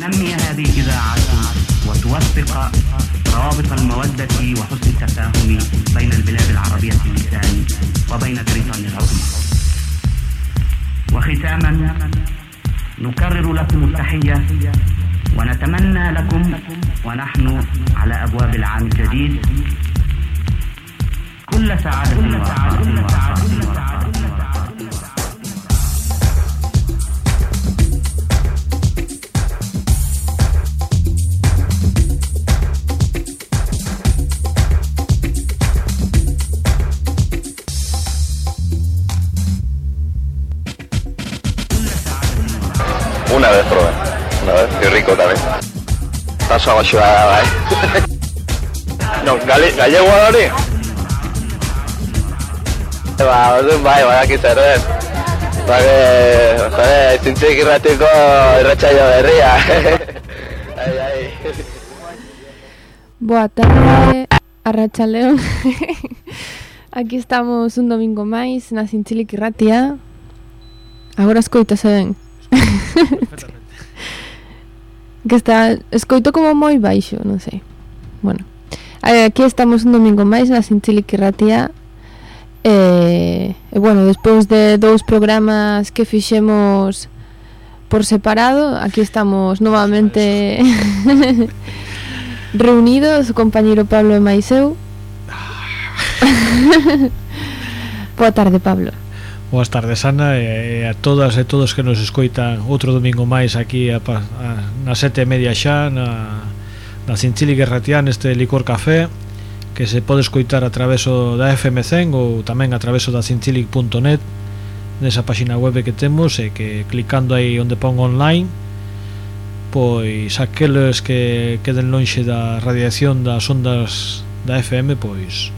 تنمي هذه الإذاعة وتوثق روابط المودة وحسن التفاهم بين البلاد العربية اللسان وبين بريطانيا العظمى. وختاما نكرر لكم التحية ونتمنى لكم ونحن على أبواب العام الجديد كل سعادة ورخاء oso goxo da, bai. no, gale, gallegoa da hori? Ba, orduan bai, badak izan, Ba, e, jode, zintzik irratiko irratxaio berria. ai, ai. Boa tarde, arratxaleon. Aquí estamos un domingo máis na Zintzilik Irratia. Agora asko ito zeben. que está escoito como moi baixo, non sei. Bueno, aquí estamos un domingo máis na Sinchili Ratia e, e bueno, despois de dous programas que fixemos por separado, aquí estamos novamente reunidos, o compañeiro Pablo e máis eu. Ah. Boa tarde, Pablo. Boas tardes, Ana, e a todas e todos que nos escoitan outro domingo máis aquí a, a, na sete e media xa na, na Cinchili Guerratián, neste licor café que se pode escoitar a traveso da FM100 ou tamén a traveso da cinchilic.net nesa páxina web que temos e que clicando aí onde pon online pois aqueles que queden lonxe da radiación das ondas da FM pois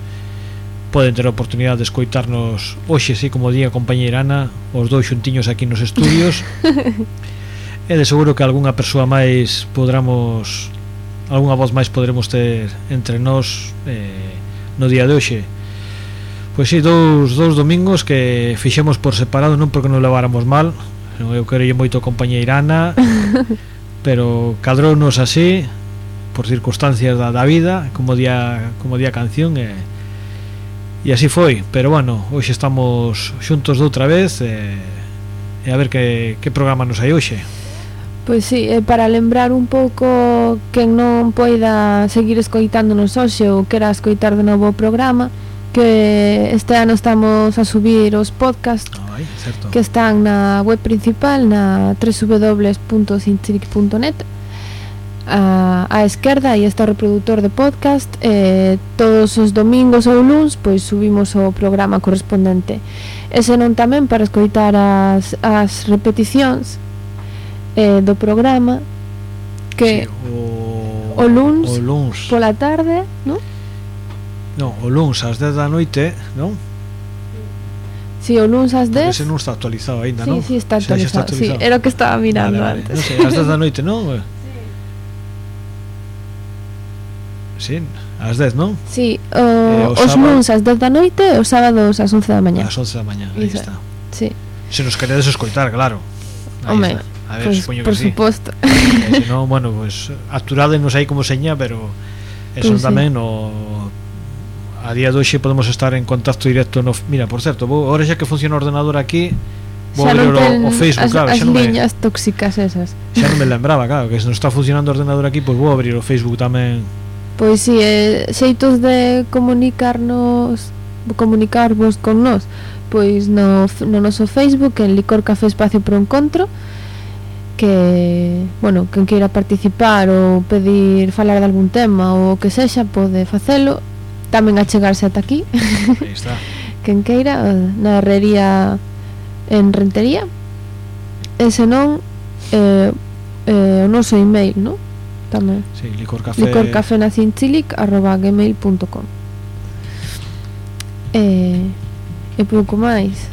poden ter a oportunidade de escoitarnos hoxe, así como día a compañeira Ana, os dous xuntiños aquí nos estudios. e de seguro que algunha persoa máis podramos algunha voz máis poderemos ter entre nós eh, no día de hoxe. Pois si, sí, dous, dous domingos que fixemos por separado, non porque non leváramos mal, non eu quero moito compañeira Ana, pero cadrónos así por circunstancias da, da vida, como día como día canción e eh, e así foi pero bueno, hoxe estamos xuntos de outra vez e, e a ver que, que programa nos hai hoxe. Pois sí, eh, para lembrar un pouco quen non poida seguir escoitándonos hoxe ou quera escoitar de novo o programa que este ano estamos a subir os podcast Ai, certo. que están na web principal na www.cinchilic.net a, a esquerda e este reproductor de podcast eh, todos os domingos ou luns pois subimos o programa correspondente e senón tamén para escoitar as, as repeticións eh, do programa que sí, o, o, luns, o luns pola tarde non? Non, o luns ás 10 da noite non? Si, sí, o luns ás 10 Ese non está actualizado aínda, sí, non? Si, sí, está actualizado, está actualizado. Sí, era o que estaba mirando vale, vale. antes Non sei, ás 10 da noite, non? Sí, ás 10, non? Sí, o, eh, o os sábado... luns ás 10 da noite e os sábados ás 11 da mañá. Ás 11 da mañá, aí está. Sí. Se nos queredes escoitar, claro. Aí Home, está. A ver, pues, supoño que por sí. suposto. Eh, senón, bueno, pois, pues, aturádenos aí como seña, pero eso pois pues tamén sí. o a día de hoxe podemos estar en contacto directo no, mira, por certo, vou, ahora xa que funciona o ordenador aquí vou abrir o, o Facebook as, claro, as xa non liñas me, tóxicas esas xa non me lembraba, claro, que se non está funcionando o ordenador aquí pois pues vou abrir o Facebook tamén Pois si, sí, eh, xeitos de comunicarnos comunicarvos con nós pois no, no noso Facebook en Licor Café Espacio Pro Encontro que, bueno, quen queira participar ou pedir falar de algún tema ou que sexa, pode facelo tamén achegarse ata aquí. Aí está. Quen queira na herrería en Rentería. E senón eh, eh, o noso email, non? tamén. Sí, licorcafe... Licorcafe na cinchilic arroba gmail.com E... E pouco máis.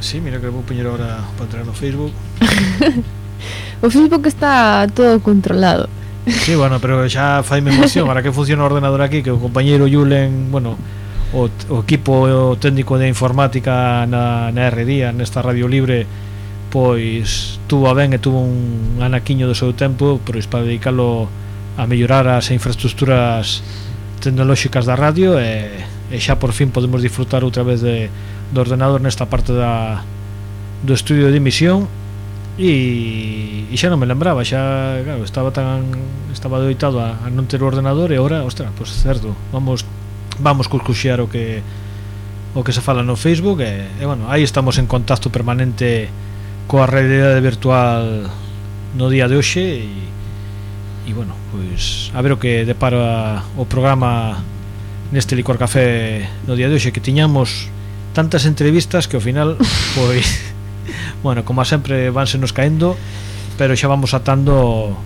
Sí, mira que vou poñer agora para entrar no Facebook. o Facebook está todo controlado. Sí, bueno, pero xa faime emoción Ahora que funciona o ordenador aquí Que o compañeiro Yulen, bueno O, o equipo o técnico de informática na, na R Nesta radio libre pois tuvo a ben e tuvo un anaquiño do seu tempo pois para dedicalo a mellorar as infraestructuras tecnolóxicas da radio e, e xa por fin podemos disfrutar outra vez de, do ordenador nesta parte da, do estudio de emisión. E, e xa non me lembraba xa claro, estaba tan estaba doitado a, a non ter o ordenador e ora, ostra, pois certo vamos vamos cuscuxear o que o que se fala no Facebook e, e bueno, aí estamos en contacto permanente coa realidade virtual no día de hoxe e, e bueno, pois a ver o que depara o programa neste licor café no día de hoxe que tiñamos tantas entrevistas que ao final pois bueno, como sempre vanse nos caendo pero xa vamos atando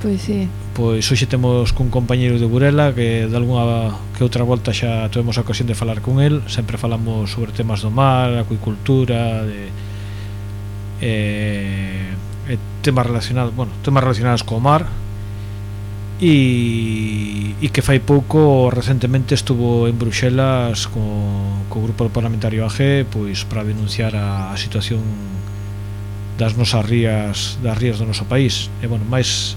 pois sí. Pois hoxe temos cun compañeiro de Burela que de alguna que outra volta xa tuvemos a ocasión de falar con el. Sempre falamos sobre temas do mar, acuicultura de Eh, eh, temas relacionados, bueno, temas relacionados co mar e, e que fai pouco recentemente estuvo en Bruxelas co, co grupo parlamentario AG pois para denunciar a, a situación das nosas rías das rías do noso país. E bueno, máis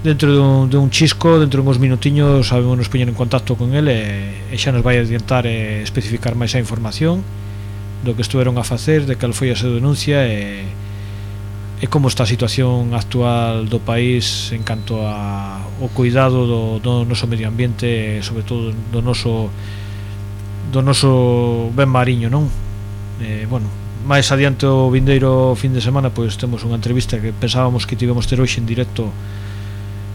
dentro dun, dun chisco dentro uns minutiños sabemos nos poñer en contacto con ele e, e xa nos vai adiantar e especificar máis a información do que estuveron a facer, de cal foi a súa denuncia e, e como está a situación actual do país en canto a o cuidado do, do noso medio ambiente e sobre todo do noso do noso ben mariño, non? Eh, bueno, máis adiante o vindeiro fin de semana pois temos unha entrevista que pensábamos que tivemos ter hoxe en directo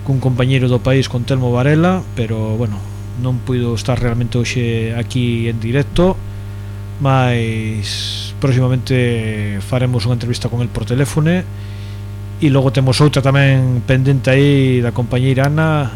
cun compañeiro do país con Telmo Varela, pero bueno, non puido estar realmente hoxe aquí en directo mas próximamente faremos unha entrevista con el por teléfono e logo temos outra tamén pendente aí da compañeira Ana.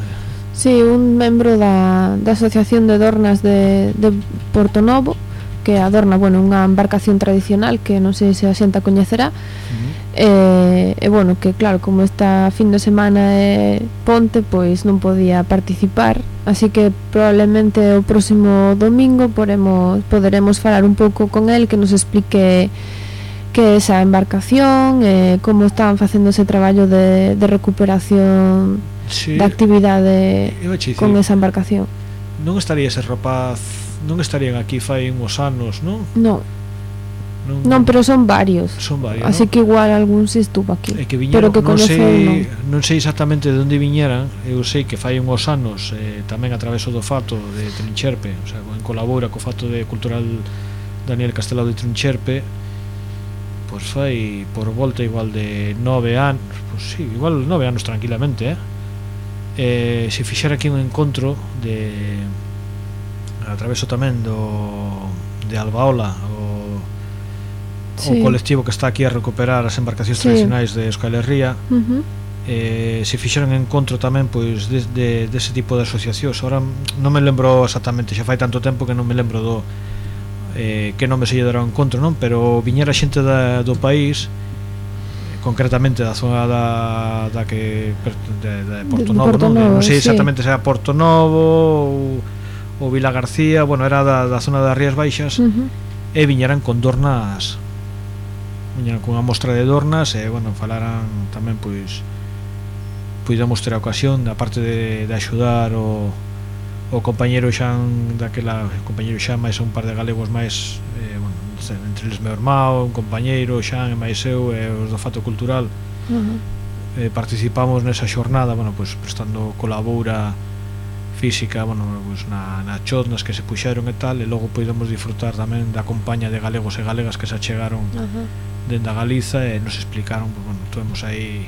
Sí, un membro da, da Asociación de Dornas de, de Porto Novo que adorna, bueno, unha embarcación tradicional que non sei se a xenta coñecerá. Mm E, e bueno, que claro, como esta fin de semana é ponte, pois non podía participar Así que probablemente o próximo domingo poremos, poderemos falar un pouco con el Que nos explique que esa embarcación e como estaban facendo ese traballo de, de recuperación sí. da actividade con esa embarcación Non estaría ese rapaz, non estarían aquí fai uns anos, non? Non Non, non, pero son varios. Son varios. Así ¿no? que igual algún se estuvo aquí. E que viñeron, pero que non sei, non. non sei exactamente de onde viñeran. Eu sei que fai uns anos eh, tamén a través do fato de Trincherpe, o sea, en colabora co fato de cultural Daniel Castelao de Trincherpe, pois fai por volta igual de nove anos, pois sí, igual nove anos tranquilamente, eh? eh se fixera aquí un encontro de a través tamén do de Albaola, o sí. o colectivo que está aquí a recuperar as embarcacións sí. tradicionais de Euskal Herria uh -huh. eh, se fixeron encontro tamén pois dese de, de, de tipo de asociacións ahora non me lembro exactamente xa fai tanto tempo que non me lembro do eh, que nome se lle dará o encontro non pero viñera xente da, do país concretamente da zona da, da que de, de Porto Novo, Porto Novo non? non sei exactamente sí. se era Porto Novo ou, ou Vila García, bueno, era da, da zona das Rías Baixas uh -huh. e viñeran con dornas viñan cunha mostra de dornas e, bueno, falaran tamén, pois, pois puidamos ter a ocasión, da parte de, de axudar o, o compañeiro Xan, daquela, o compañeiro Xan máis un par de galegos máis, eh, bueno, entre eles meu irmão, un compañeiro, Xan e máis eu, e os do Fato Cultural, uh -huh. eh, participamos nesa xornada, bueno, pois, prestando colaboura física, bueno, pois, na, na chot, nas que se puxeron e tal, e logo poidemos disfrutar tamén da compañía de galegos e galegas que se achegaron uh -huh dende a Galiza e nos explicaron, pues, bueno, tuvemos aí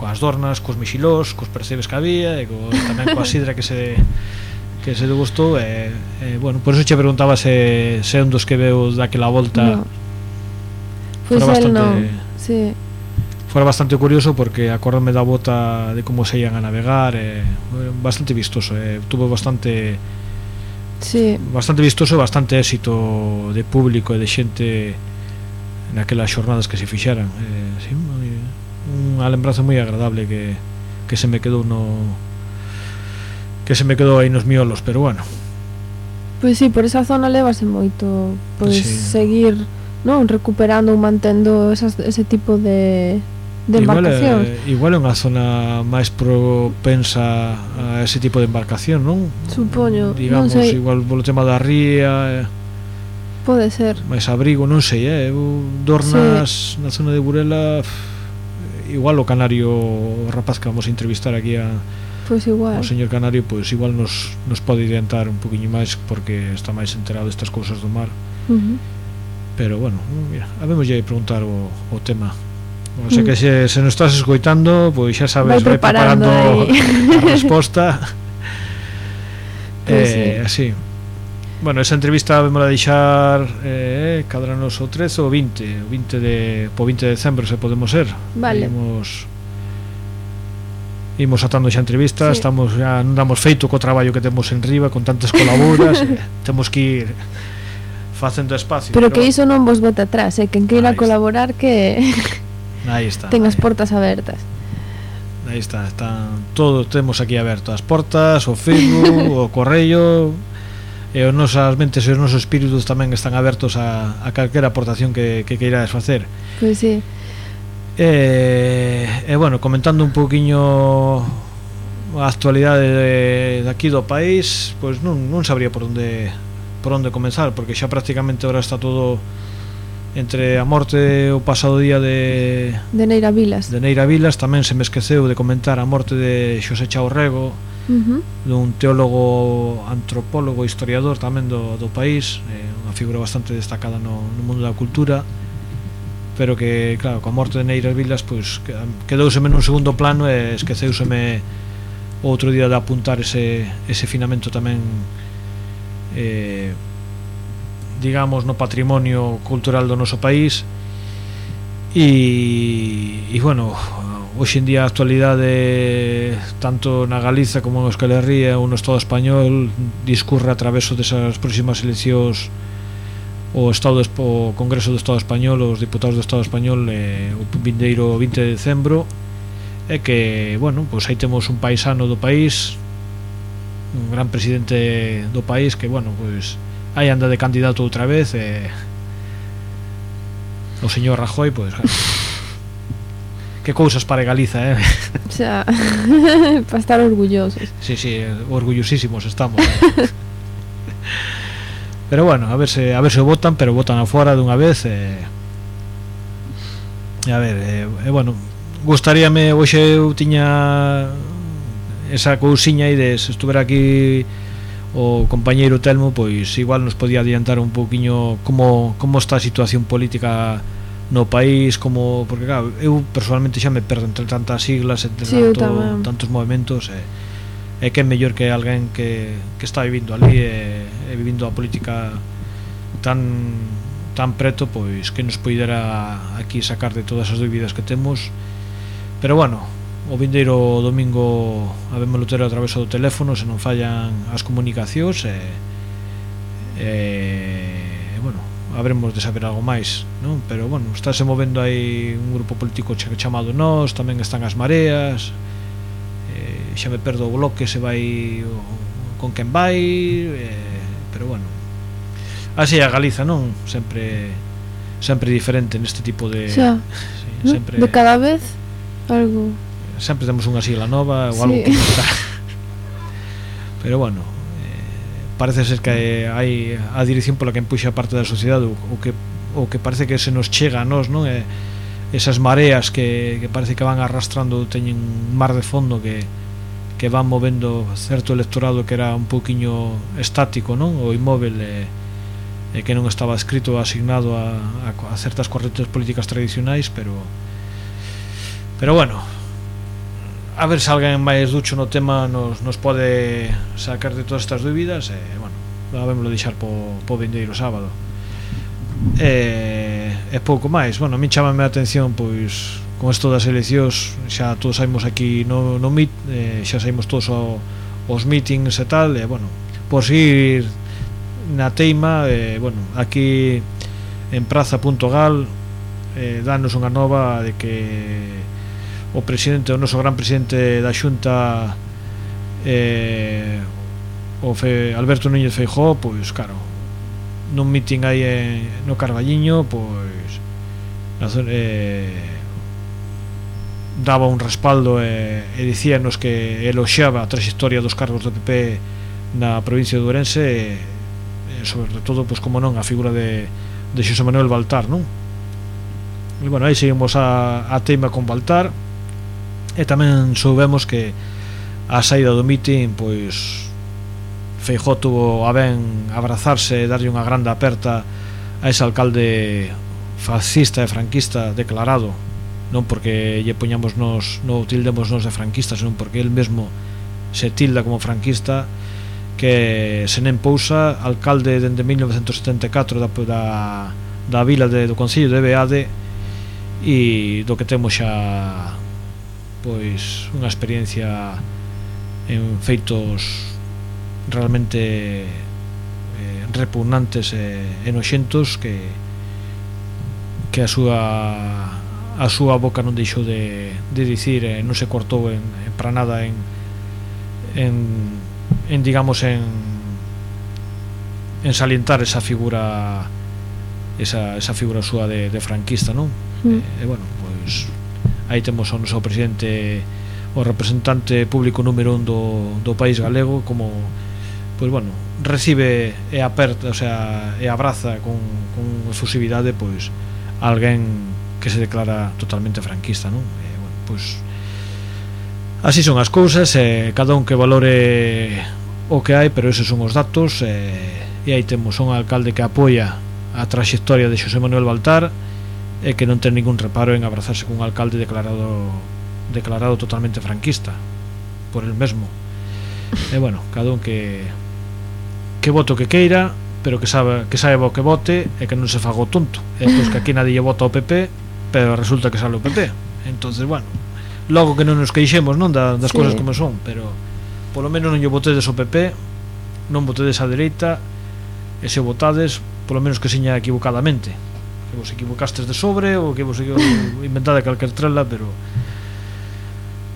coas dornas, cos mexilós, cos percebes que había e co, tamén coa sidra que se que se degustou e, e bueno, por eso che preguntaba se, se un dos que veu daquela volta no. Pois pues bastante... non, sí fora bastante curioso porque acordame da bota de como se ian a navegar eh, bastante vistoso eh, tuvo bastante sí. bastante vistoso bastante éxito de público e de xente naquelas xornadas que se fixeran eh, sí, unha lembranza moi agradable que, que se me quedou no que se me quedou aí nos miolos pero bueno Pois sí, por esa zona levase moito pois sí. seguir non recuperando ou mantendo esas, ese tipo de de embarcación. Igual, eh, igual é unha zona máis propensa a ese tipo de embarcación, non? Supoño, Digamos, non sei. igual polo tema da ría... Eh Pode ser. Mais abrigo, non sei, eh? Eu dornas sí. na zona de Burela igual o canario o rapaz que vamos a entrevistar aquí a Pois pues igual. O señor canario pois pues, igual nos, nos pode orientar un poquinho máis porque está máis enterado destas cousas do mar. Uh -huh. Pero bueno, mira, habemos lle preguntar o, o tema O sea mm. que se, se nos estás escoitando, pois xa sabes, vai preparando, vai preparando aí. a resposta. Pois eh, sí. así. Bueno, esa entrevista vemos a deixar eh, cadranos o 13 ou 20 o 20 de, po 20 de decembro se podemos ser. Vale. Imos, imos atando xa entrevista sí. estamos xa, non damos feito co traballo que temos en riba con tantas colaboras eh, temos que ir facendo espacio pero, pero que iso non vos bota atrás eh, que queira que colaborar que aí está, ten as eh. portas abertas. Aí está, están todos temos aquí aberto as portas, o Facebook, o correo e os nosas mentes e os nosos espíritus tamén están abertos a, a calquera aportación que, que queirades facer. Pois sí. E, e bueno, comentando un poquinho a actualidade de, de aquí do país pois non, non sabría por onde por onde comenzar porque xa prácticamente ahora está todo entre a morte o pasado día de de Neira Vilas. de Neira Vilas tamén se me esqueceu de comentar a morte de Xosé Chaurrego uh -huh. dun teólogo antropólogo, historiador tamén do, do país eh, unha figura bastante destacada no, no mundo da cultura pero que, claro, coa morte de Neira Vilas pois, quedouseme nun segundo plano e esqueceuseme outro día de apuntar ese, ese finamento tamén eh, digamos no patrimonio cultural do noso país e, e bueno, hoxe en día a actualidade tanto na Galiza como en Euskal Herria ou no Estado Español discurre a traveso desas próximas eleccións o Estado o Congreso do Estado Español os diputados do Estado Español eh, o vindeiro 20 de decembro e que, bueno, pois aí temos un paisano do país un gran presidente do país que, bueno, pois aí anda de candidato outra vez e... o señor Rajoy, pois, claro que cousas para Galiza, eh? O sea, para estar orgullosos. Sí, sí, orgullosísimos estamos. Eh? pero bueno, a ver se a ver se votan, pero votan afora dunha vez eh. A ver, eh, eh bueno, gustaríame hoxe eu tiña esa cousiña aí de se estuvera aquí o compañeiro Telmo, pois igual nos podía adiantar un pouquiño como como está a situación política no país como porque claro, eu personalmente xa me perdo entre tantas siglas, entre sí, tanto, tamén. tantos movimentos e, eh, e que é mellor que alguén que, que está vivindo ali e, e vivindo a política tan tan preto pois que nos poidera aquí sacar de todas as dúbidas que temos pero bueno o vindeiro domingo habémoslo ter a través do teléfono se non fallan as comunicacións e, e, e bueno habremos de saber algo máis non? Pero bueno, estáse movendo aí un grupo político chamado Nós tamén están as Mareas eh, xa me perdo o bloque se vai o, con quen vai eh, pero bueno. Así a Galiza non? Sempre sempre diferente neste tipo de xa, sí, ¿no? sempre, de cada vez? Algo. Sempre temos unha sigla nova ou sí. algo que está. Pero bueno parece ser que hai a dirección pola que empuxa parte da sociedade o, o que o que parece que se nos chega a nós, non? E, esas mareas que, que parece que van arrastrando teñen un mar de fondo que que van movendo certo electorado que era un poquinho estático, non? O imóvel e, e que non estaba escrito asignado a, a, a certas correntes políticas tradicionais, pero pero bueno, a ver se alguén máis ducho no tema nos, nos pode sacar de todas estas dúbidas e, eh, bueno, vemoslo deixar po, po vendeiro sábado. E, eh, e pouco máis. Bueno, a mí chamame a atención pois con isto das eleccións xa todos saímos aquí no, no MIT eh, xa saímos todos ao, aos meetings e tal e, bueno, por seguir na teima eh, bueno, aquí en praza.gal eh, danos unha nova de que o presidente, o noso gran presidente da Xunta eh, o Fe, Alberto Núñez Feijó, pois claro, nun meeting aí en, no Carballiño, pois na zona, eh, daba un respaldo e, e dicíanos que eloxaba a trayectoria dos cargos do PP na provincia de Ourense e, e sobre todo, pois como non, a figura de, de Xosé Manuel Baltar, non? E bueno, aí seguimos a, a tema con Baltar E tamén soubemos que a saída do mitin, pois Feijó tuvo a ben abrazarse e darlle unha grande aperta a ese alcalde fascista e franquista declarado. Non porque lle poñamos nos non tildemos nos de franquista senón porque el mesmo se tilda como franquista que Senén Pousa alcalde dende 1974 da, da, da vila de, do Concello de Beade e do que temos xa pois unha experiencia en feitos realmente eh, repugnantes e enoxentos que que a súa a súa boca non deixou de, de dicir eh, non se cortou en, en para nada en, en, en digamos en en salientar esa figura esa, esa figura súa de, de franquista non? Mm. Eh, e bueno, pois aí temos o noso presidente o representante público número un do, do país galego como pois bueno, recibe e aperta, o sea, e abraza con, con efusividade pois alguén que se declara totalmente franquista, non? E, bueno, pois así son as cousas, e cada un que valore o que hai, pero esos son os datos, e, e aí temos un alcalde que apoia a trayectoria de Xosé Manuel Baltar e que non ten ningún reparo en abrazarse cun alcalde declarado declarado totalmente franquista por el mesmo. E bueno, cada un que que voto que queira pero que sabe que saiba o que vote e que non se fago tonto. E pois que aquí nadie vota o PP pero resulta que sale o PP entonces bueno, logo que non nos queixemos non da, das sí. cousas como son pero polo menos non lle votedes o PP non votedes a dereita e se votades polo menos que seña equivocadamente que vos equivocastes de sobre ou que vos inventade calquer trela, pero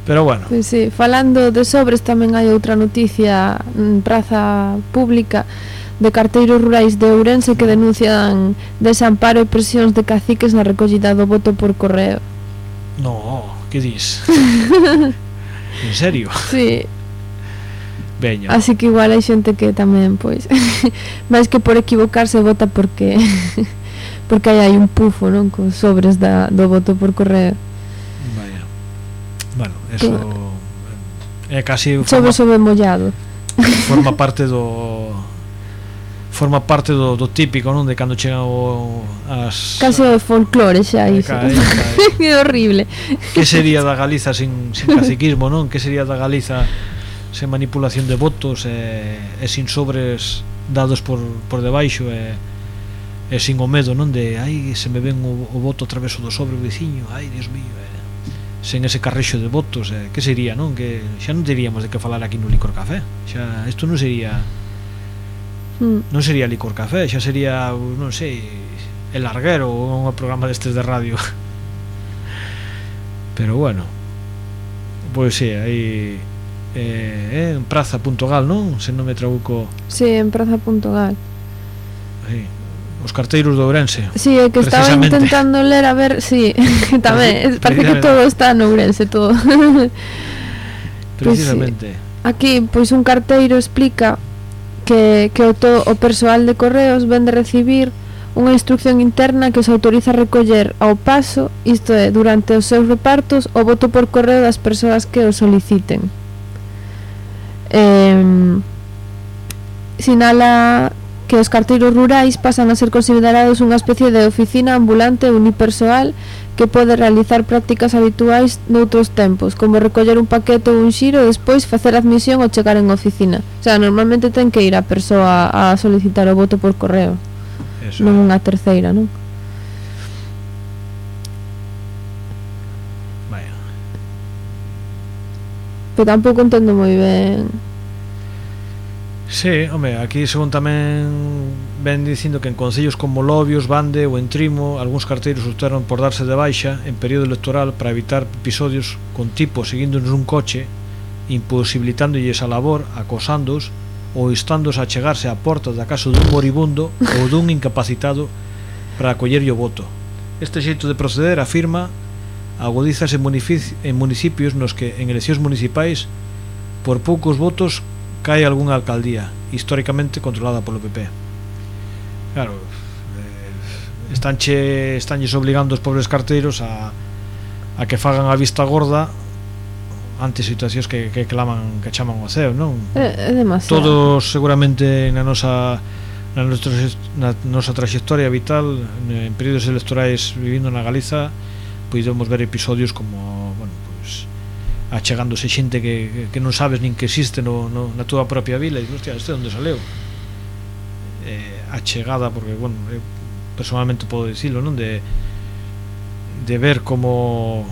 Pero bueno. Pois pues sí, falando de sobres tamén hai outra noticia en praza pública de carteiros rurais de Ourense que denuncian desamparo e presións de caciques na recollida do voto por correo. No, que dis? en serio? Sí. Veña. Así que igual hai xente que tamén, pois, máis que por equivocarse vota porque porque aí hai un pufo, non, con sobres da, do voto por correo. Vaya. Bueno, eso que, é casi sobre sobre mollado. Forma parte do forma parte do, do típico, non, de cando chegan o, as casi o folclore xa iso. É horrible. Que sería da Galiza sin sin caciquismo, non? Que sería da Galiza sen manipulación de votos e, e sin sobres dados por por debaixo e e sin o medo non de ai se me ven o, o voto atraveso do sobre o veciño ai dios mío eh. sen ese carrexo de votos eh, que sería non que xa non teríamos de que falar aquí no licor café xa isto non sería mm. non sería licor café xa sería non sei el larguero ou un programa destes de radio pero bueno pois si, sí, aí eh, eh, en praza.gal, non? Se non me trabuco. Si, sí, en praza.gal. Si. Sí. Os carteiros do Ourense. Sí, é que estaba intentando ler a ver, si, sí, tamén, parece que todo está no Ourense, todo. Precisamente. Pues, aquí, pois un carteiro explica que, que o, to, o persoal de correos ven de recibir unha instrucción interna que os autoriza a recoller ao paso, isto é, durante os seus repartos, o voto por correo das persoas que o soliciten. Eh, sinala que os carteiros rurais pasan a ser considerados unha especie de oficina ambulante unipersoal que pode realizar prácticas habituais noutros tempos, como recoller un paquete ou un xiro e despois facer admisión ao chegar en oficina. O sea, normalmente ten que ir a persoa a solicitar o voto por correo. Eso non unha terceira, non? Vaya. Pero tampouco entendo moi ben Sí, home, aquí según tamén ven dicindo que en concellos como Lobios, Bande ou Entrimo algúns carteiros optaron por darse de baixa en período electoral para evitar episodios con tipos seguíndonos un coche imposibilitándolles a labor, acosándoos ou estándose a chegarse á porta da casa dun moribundo ou dun incapacitado para acollerlle o voto. Este xeito de proceder afirma agudizas en municipios nos que en eleccións municipais por poucos votos cae algunha alcaldía históricamente controlada polo PP. Claro, eh, estánche estánlles obligando os pobres carteiros a a que fagan a vista gorda ante situacións que, que claman que chaman o ceo, non? É, é demasiado. Todos seguramente na nosa na nosa, na nosa trayectoria vital en períodos electorais vivindo na Galiza puidemos ver episodios como, bueno, pois pues, achegándose xente que, que non sabes nin que existe no, no, na túa propia vila. E dices, hostia, este onde saleu. Eh, achegada porque, bueno, eu personalmente podo dicilo, non? De, de ver como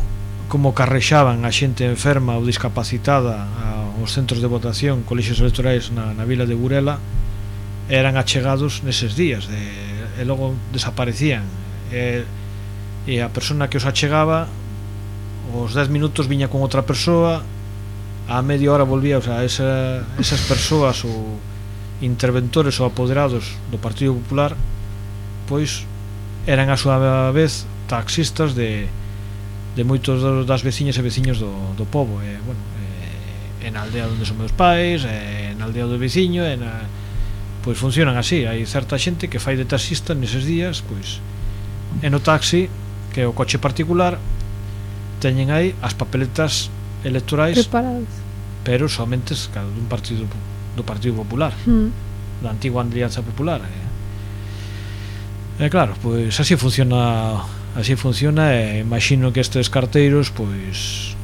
como carrexaban a xente enferma ou discapacitada aos centros de votación, colexios electorais na, na vila de Burela eran achegados neses días de, e logo desaparecían. E, e a persona que os achegaba os 10 minutos viña con outra persoa a media hora volvía, o sea, esa, esas persoas ou interventores ou apoderados do Partido Popular pois eran a súa vez taxistas de, de moitos das veciñas e veciños do, do povo e, bueno, e, en a aldea onde son meus pais e, en a aldea do veciño e na, pois funcionan así. Hai certa xente que fai de taxista neses días pois, e no taxi que é o coche particular teñen aí as papeletas electorais preparadas pero somente cada dun partido do Partido Popular mm. da antiga Alianza Popular eh. e claro, pois así funciona así funciona e imagino que estes carteiros pois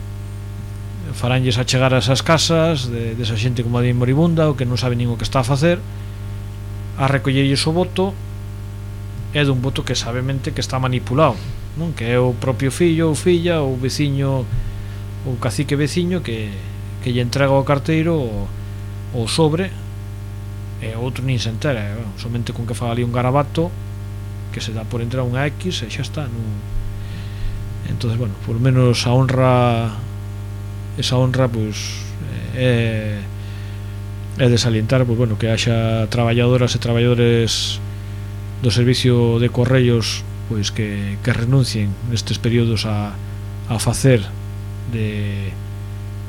faránlles a chegar a esas casas de, desa xente como a de moribunda o que non sabe nin o que está a facer a recollerlles o voto é dun voto que sabemente que está manipulado non que é o propio fillo ou filla ou veciño ou cacique veciño que, que lle entrega ao carteiro o, o sobre e outro nin se entera eh? bueno, somente con que faga ali un garabato que se dá por entrar unha X e xa está non... entonces bueno, por menos a honra esa honra pois pues, eh, é, é desalientar pois, bueno, que haxa traballadoras e traballadores do servicio de correios pois que, que renuncien nestes períodos a, a facer de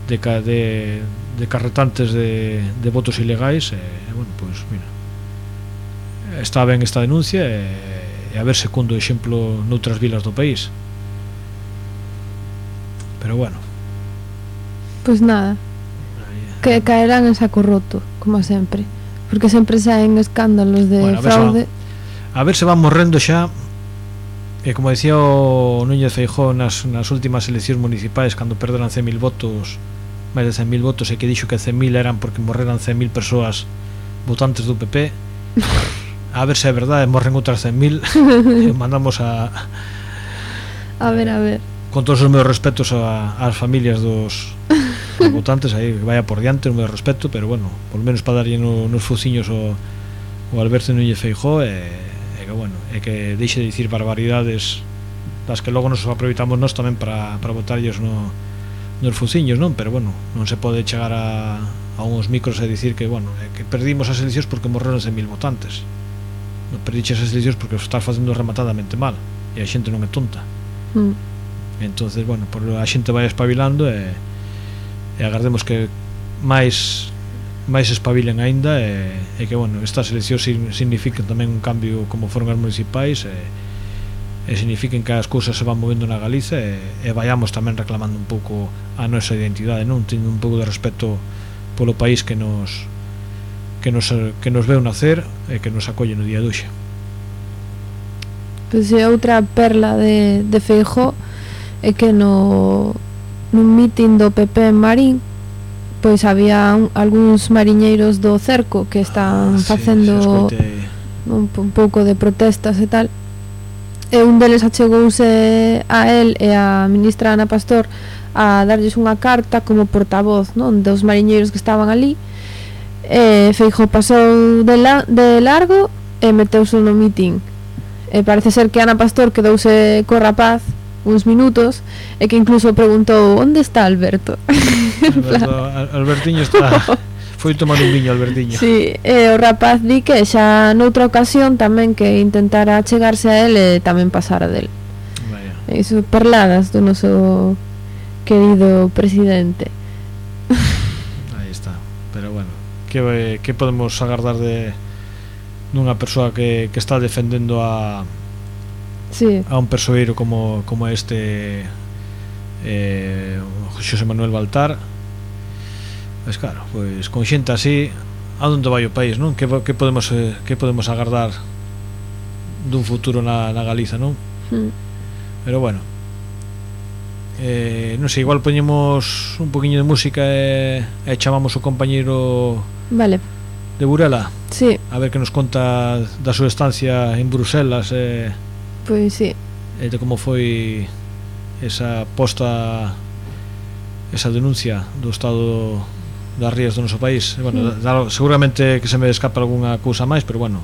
de, de, de carretantes de, de votos ilegais e, e bueno, pois, mira está ben esta denuncia e, e a ver segundo exemplo noutras vilas do país pero bueno Pois nada que caerán en saco roto, como sempre porque sempre saen escándalos de bueno, a fraude. ver. Se a ver se van morrendo xa E como decía o Núñez Feijó nas, nas últimas eleccións municipais cando perderan 100.000 votos máis de 100.000 votos e que dixo que 100.000 eran porque morreran 100.000 persoas votantes do PP a ver se é verdade morren outras 100.000 e mandamos a a ver, a ver. con todos os meus respetos ás familias dos, dos votantes aí vaya por diante o meu respeto pero bueno, por menos para darlle no, nos fuciños o, o Alberto Núñez Feijó e eh, que bueno, é que deixe de dicir barbaridades das que logo nos aproveitamos nós tamén para, para botarlles no, nos fuciños, non? Pero bueno, non se pode chegar a, a uns micros e dicir que, bueno, é que perdimos as eleccións porque morreron 100.000 votantes. Non perdiches as eleccións porque estás facendo rematadamente mal e a xente non é tonta. Mm. Entonces, bueno, por a xente vai espabilando e, e agardemos que máis máis espabilen aínda e, e que, bueno, estas eleccións significan tamén un cambio como foron as municipais e, e signifiquen que as cousas se van movendo na Galiza e, e vayamos tamén reclamando un pouco a nosa identidade, non? Tendo un pouco de respeto polo país que nos que nos, que nos veu nacer e que nos acolle no día duxa. Pois é outra perla de, de Feijó é que no nun mitin do PP en Marín pois había un, algúns mariñeiros do cerco que están ah, facendo sí, un, un pouco de protestas e tal. E un deles achegouse a él e a ministra Ana Pastor a darlles unha carta como portavoz non dos mariñeiros que estaban ali e Feijo pasou de, la, de largo e meteuse no mitin. E parece ser que Ana Pastor quedouse co rapaz uns minutos e que incluso preguntou onde está Alberto? Albertiño está foi tomar un viño Albertiño. Sí, e o rapaz di que xa noutra ocasión tamén que intentara chegarse a ele e tamén pasara del. Vaya. Iso parladas do noso querido presidente. Aí está. Pero bueno, que que podemos agardar de dunha persoa que, que está defendendo a sí. a un persoeiro como como este eh Xosé Manuel Baltar. Pois claro, pois con xente así. A onde vai o país, non? Que, que podemos eh, que podemos agardar dun futuro na, na Galiza, non? Mm. Pero bueno. Eh, Non sei, igual poñemos un poquinho de música e, e chamamos o compañeiro Vale. De Burela. Sí. A ver que nos conta da súa estancia en Bruselas eh, Pois sí. E de como foi esa posta esa denuncia do estado das rías do noso país. E, bueno, mm. da, seguramente que se me escapa algunha cousa máis pero bueno.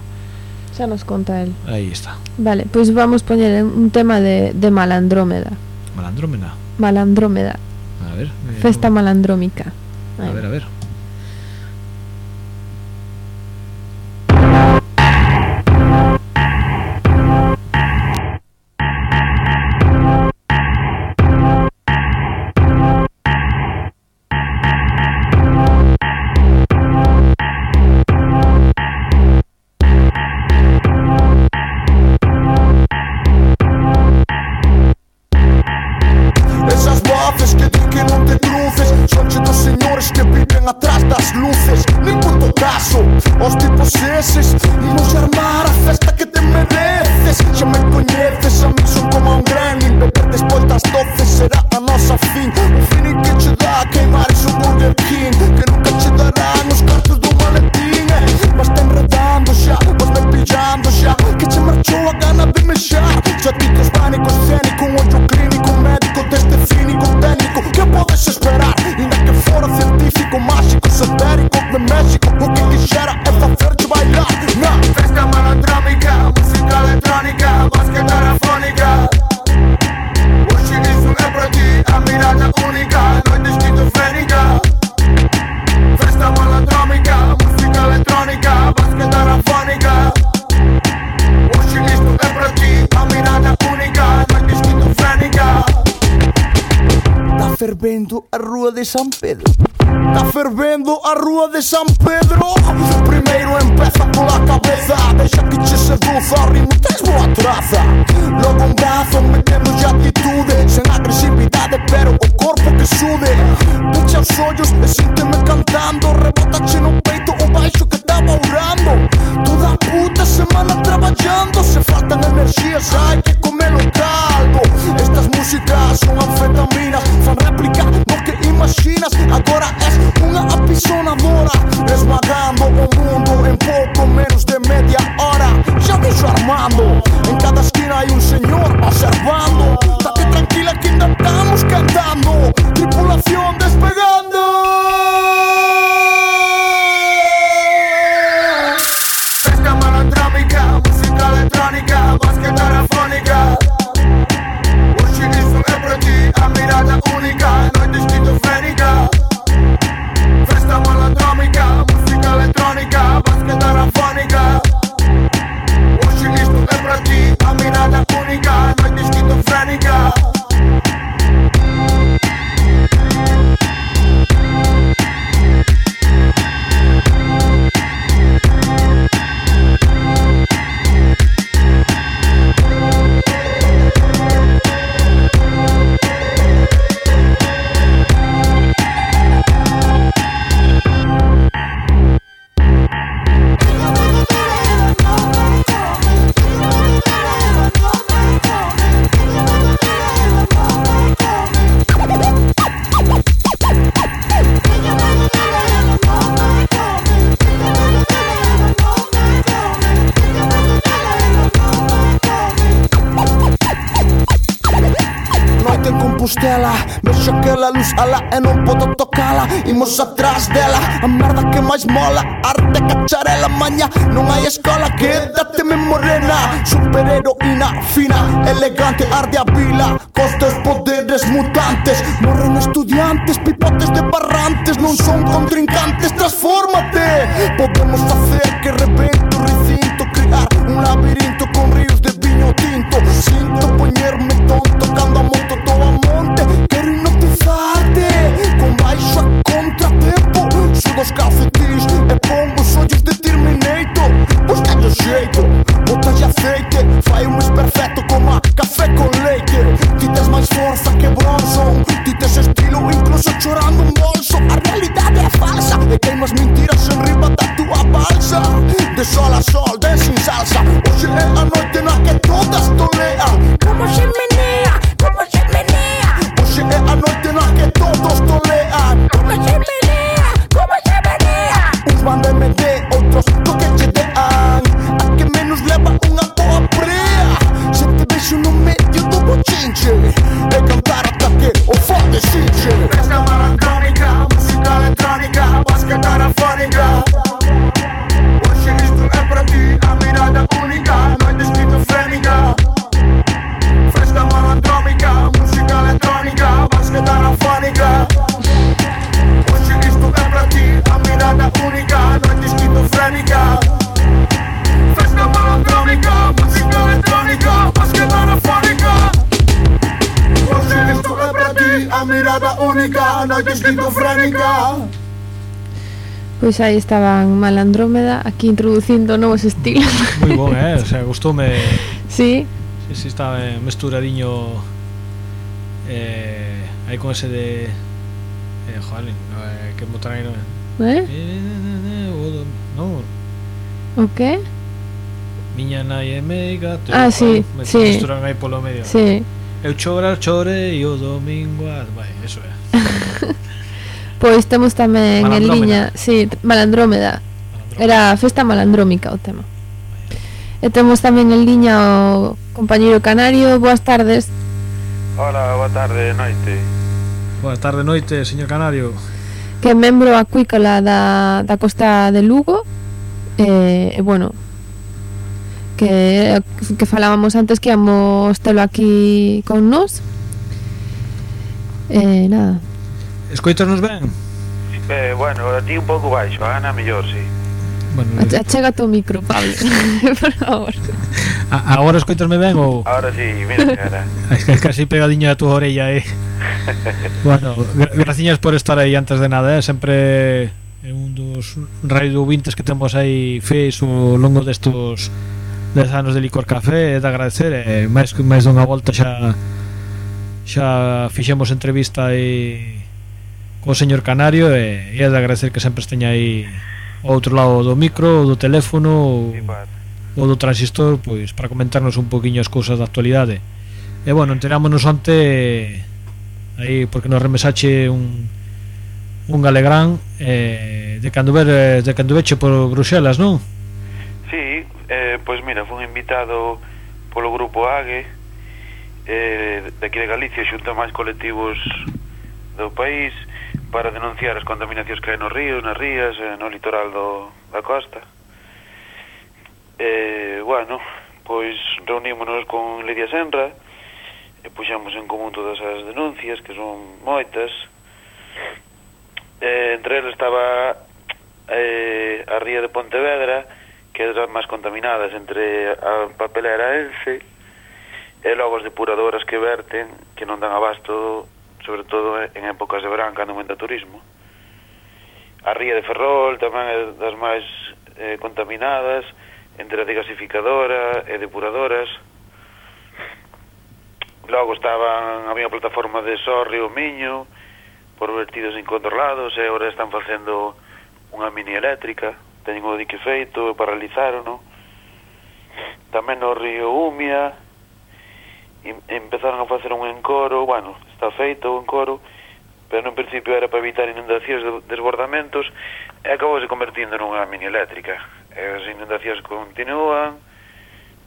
Xa nos conta el. Aí está. Vale, pois pues vamos poñer un tema de, de malandrómeda. Malandrómena. Malandrómeda. A ver, eh, festa malandrómica. esquizofrénica Pois aí estaban Malandrómeda aquí introducindo novos estilos Moi bon, eh? O sea, gustoume Sí Si, sí, sí, está eh, mesturadiño eh, Aí con ese de eh, Joder, no, eh, que mo traen Eh? eh, eh, eh, eh no. O que? Miña nai é meiga Ah, sí, me sí Mesturan aí polo medio Sí Eu chorar chore e o domingo ah, Vai, eso é Pois temos tamén en liña, si, sí, Malandrómeda. Era festa malandrómica o tema. E temos tamén en liña o compañeiro Canario, boas tardes. Hola, boa tarde, noite. Boa tarde, noite, señor Canario. Que é membro acuícola da, da costa de Lugo. E, eh, bueno, que, que falábamos antes que íamos telo aquí con nós. Eh, nada. Escoitasnos ben? Eh, bueno, a ti un pouco baixo, a Ana mellor, si. Sí. Bueno, achégate eh. o micro, Pablo, por favor. A, agora escoitasme ben ou? Agora si, sí, mira, cara. Es que casi pegadiño a tu orella, eh. bueno, graciñas por estar aí antes de nada, eh. Sempre é un dos radio vintes que temos aí fez ao longo destos 10 anos de licor café é de agradecer e máis, máis dunha volta xa xa fixemos entrevista e co señor Canario e, e é de agradecer que sempre esteña aí ao outro lado do micro, ou do teléfono ou, ou do transistor pois para comentarnos un poquinho as cousas da actualidade e bueno, enterámonos ante aí porque nos remesache un un galegrán eh, de cando ver, de cando veche por Bruxelas, non? Sí, eh, pois mira, fun invitado polo grupo AGE eh, de aquí de Galicia xunto a máis colectivos do país para denunciar as contaminacións que hai nos ríos, nas rías, eh, no litoral do, da costa. E, bueno, pois reunímonos con Lidia Senra e puxamos en común todas as denuncias, que son moitas. E, entre elas estaba eh, a ría de Pontevedra, que é das máis contaminadas entre a papelera Ence e logo as depuradoras que verten, que non dan abasto sobre todo en épocas de verán, cando aumenta turismo. A ría de Ferrol tamén é das máis eh, contaminadas, entre a digasificadora e depuradoras. Logo estaban, había plataforma de Sorrio Miño, por vertidos incontrolados, e agora están facendo unha mini eléctrica, teñen o dique feito, e paralizaron, Tamén no río Umia, empezaron a facer un encoro, bueno, está feito o encoro, pero no principio era para evitar inundacións de desbordamentos e acabouse convertindo nunha mini eléctrica. E as inundacións continúan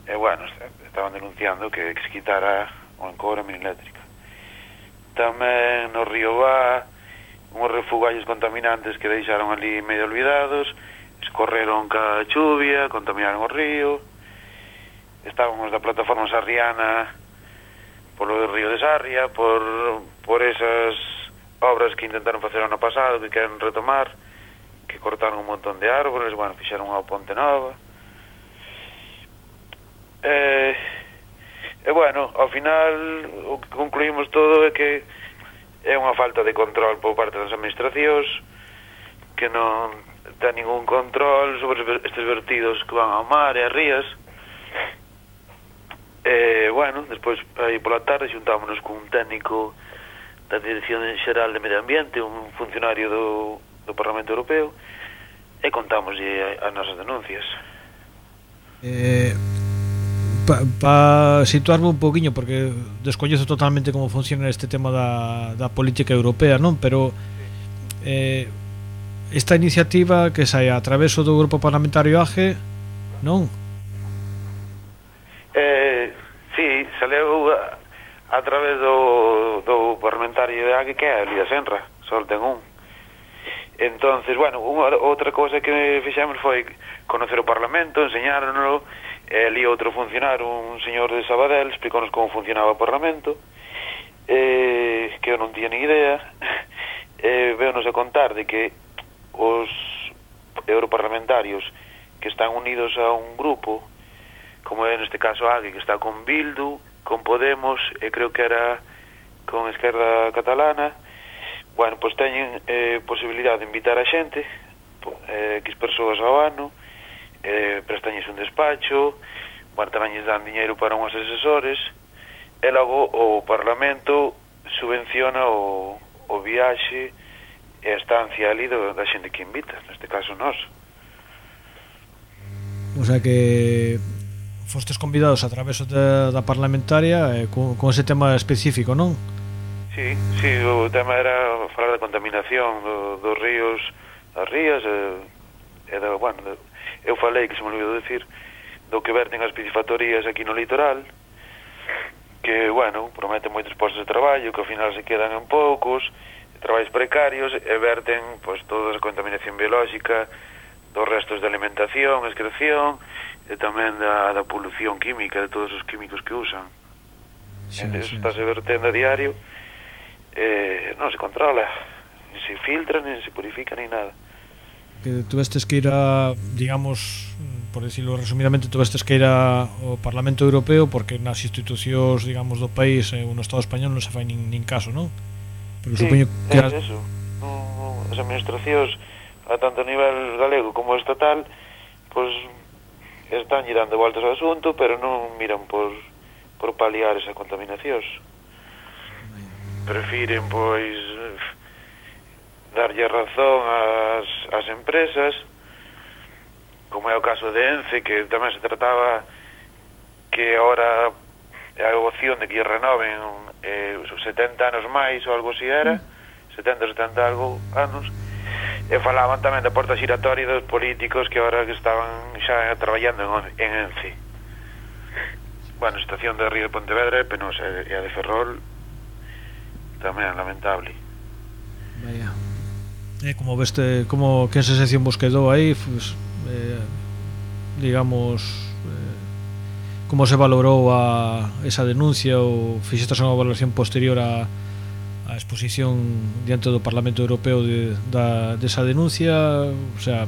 e, bueno, estaban denunciando que, que se quitara o encoro a mini eléctrica. Tamén no río Bá unhos refugallos contaminantes que deixaron ali medio olvidados, escorreron ca chuvia, contaminaron o río, estaban os da plataforma sarriana polo río de Sarria, por, por esas obras que intentaron facer ano pasado, que queren retomar, que cortaron un montón de árboles, bueno, fixeron unha ponte nova. E, e bueno, ao final o que concluímos todo é que é unha falta de control por parte das administracións que non ten ningún control sobre estes vertidos que van ao mar e a rías E, bueno, despois aí pola tarde xuntámonos cun técnico da Dirección Xeral de Medio Ambiente, un funcionario do, do Parlamento Europeo, e contamos as nosas denuncias. Eh, para pa situarme un poquinho porque descoñezo totalmente como funciona este tema da, da política europea non pero eh, esta iniciativa que sai a través do grupo parlamentario AGE non Eh, sí, saleu a, a través do, do parlamentario de Agui que é a Lida Senra, só ten un. Entonces, bueno, unha, outra cousa que fixemos foi conocer o Parlamento, enseñárnoslo, e ali outro funcionario, un señor de Sabadell, explicónos como funcionaba o Parlamento, eh, que eu non tiña ni idea, eh, veunos a contar de que os europarlamentarios que están unidos a un grupo como é neste caso Agui, que está con Bildu, con Podemos, e creo que era con Esquerda Catalana, bueno, pois teñen eh, posibilidade de invitar a xente, eh, X persoas ao ano, eh, prestañes un despacho, bueno, tamén lles dan diñeiro para uns asesores, e logo o Parlamento subvenciona o, o viaxe e a estancia ali do, da xente que invita, neste caso nós. O sea que fostes convidados a través da, da parlamentaria eh, con, con ese tema específico, non? Sí, sí, o tema era falar da contaminación do, dos ríos, das rías, eh, e da, bueno, eu falei que se me olvidou decir do que verten as piscifactorías aquí no litoral, que, bueno, prometen moitos postos de traballo, que ao final se quedan en poucos, traballos precarios, e verten pois, toda a contaminación biolóxica, dos restos de alimentación, excreción, e tamén da, da polución química de todos os químicos que usan. Sí, e, sí, está se vertendo a diario eh, non se controla nin se filtra, nin se purifica, nin nada. Que tuvestes que ir a digamos, por decirlo resumidamente tuvestes que ir a, ao Parlamento Europeo porque nas institucións digamos do país, eh, no Estado Español non se fai nin, nin caso, non? Pero sí, supoño que... é eso. No, no, as administracións a tanto a nivel galego como estatal pois pues, están lle dando voltas ao asunto, pero non miran por, por paliar esa contaminación. Prefiren, pois, darlle razón ás, ás empresas, como é o caso de Ence, que tamén se trataba que ahora a opción de que renoven eh, 70 anos máis ou algo así era, mm. 70, 70 algo anos, e falaban tamén da porta xiratoria dos políticos que ahora que estaban xa traballando en, en ENCI bueno, estación de Río de Pontevedra e Penosa e a de Ferrol tamén lamentable Vaya. Eh, como veste, como que sensación vos quedou aí, pues, eh, digamos eh, como se valorou a esa denuncia ou fixestas unha valoración posterior a a exposición diante do Parlamento Europeo de, da, desa denuncia o sea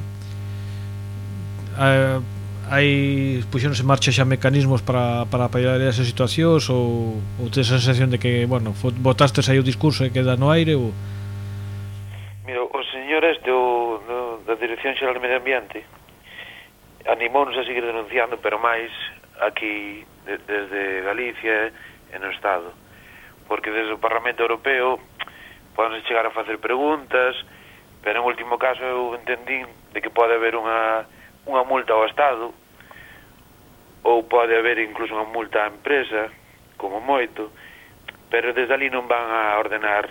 a, hai puxéronse en marcha xa mecanismos para, para apoiar esas situacións ou, ou tes a sensación de que bueno, votaste aí o discurso e queda no aire ou... Mira, os señores do, do, da Dirección Xeral de Medio Ambiente animónos a seguir denunciando pero máis aquí de, desde Galicia e no Estado porque desde o Parlamento Europeo poden chegar a facer preguntas, pero en último caso eu entendín de que pode haber unha, unha multa ao Estado ou pode haber incluso unha multa á empresa, como moito, pero desde ali non van a ordenar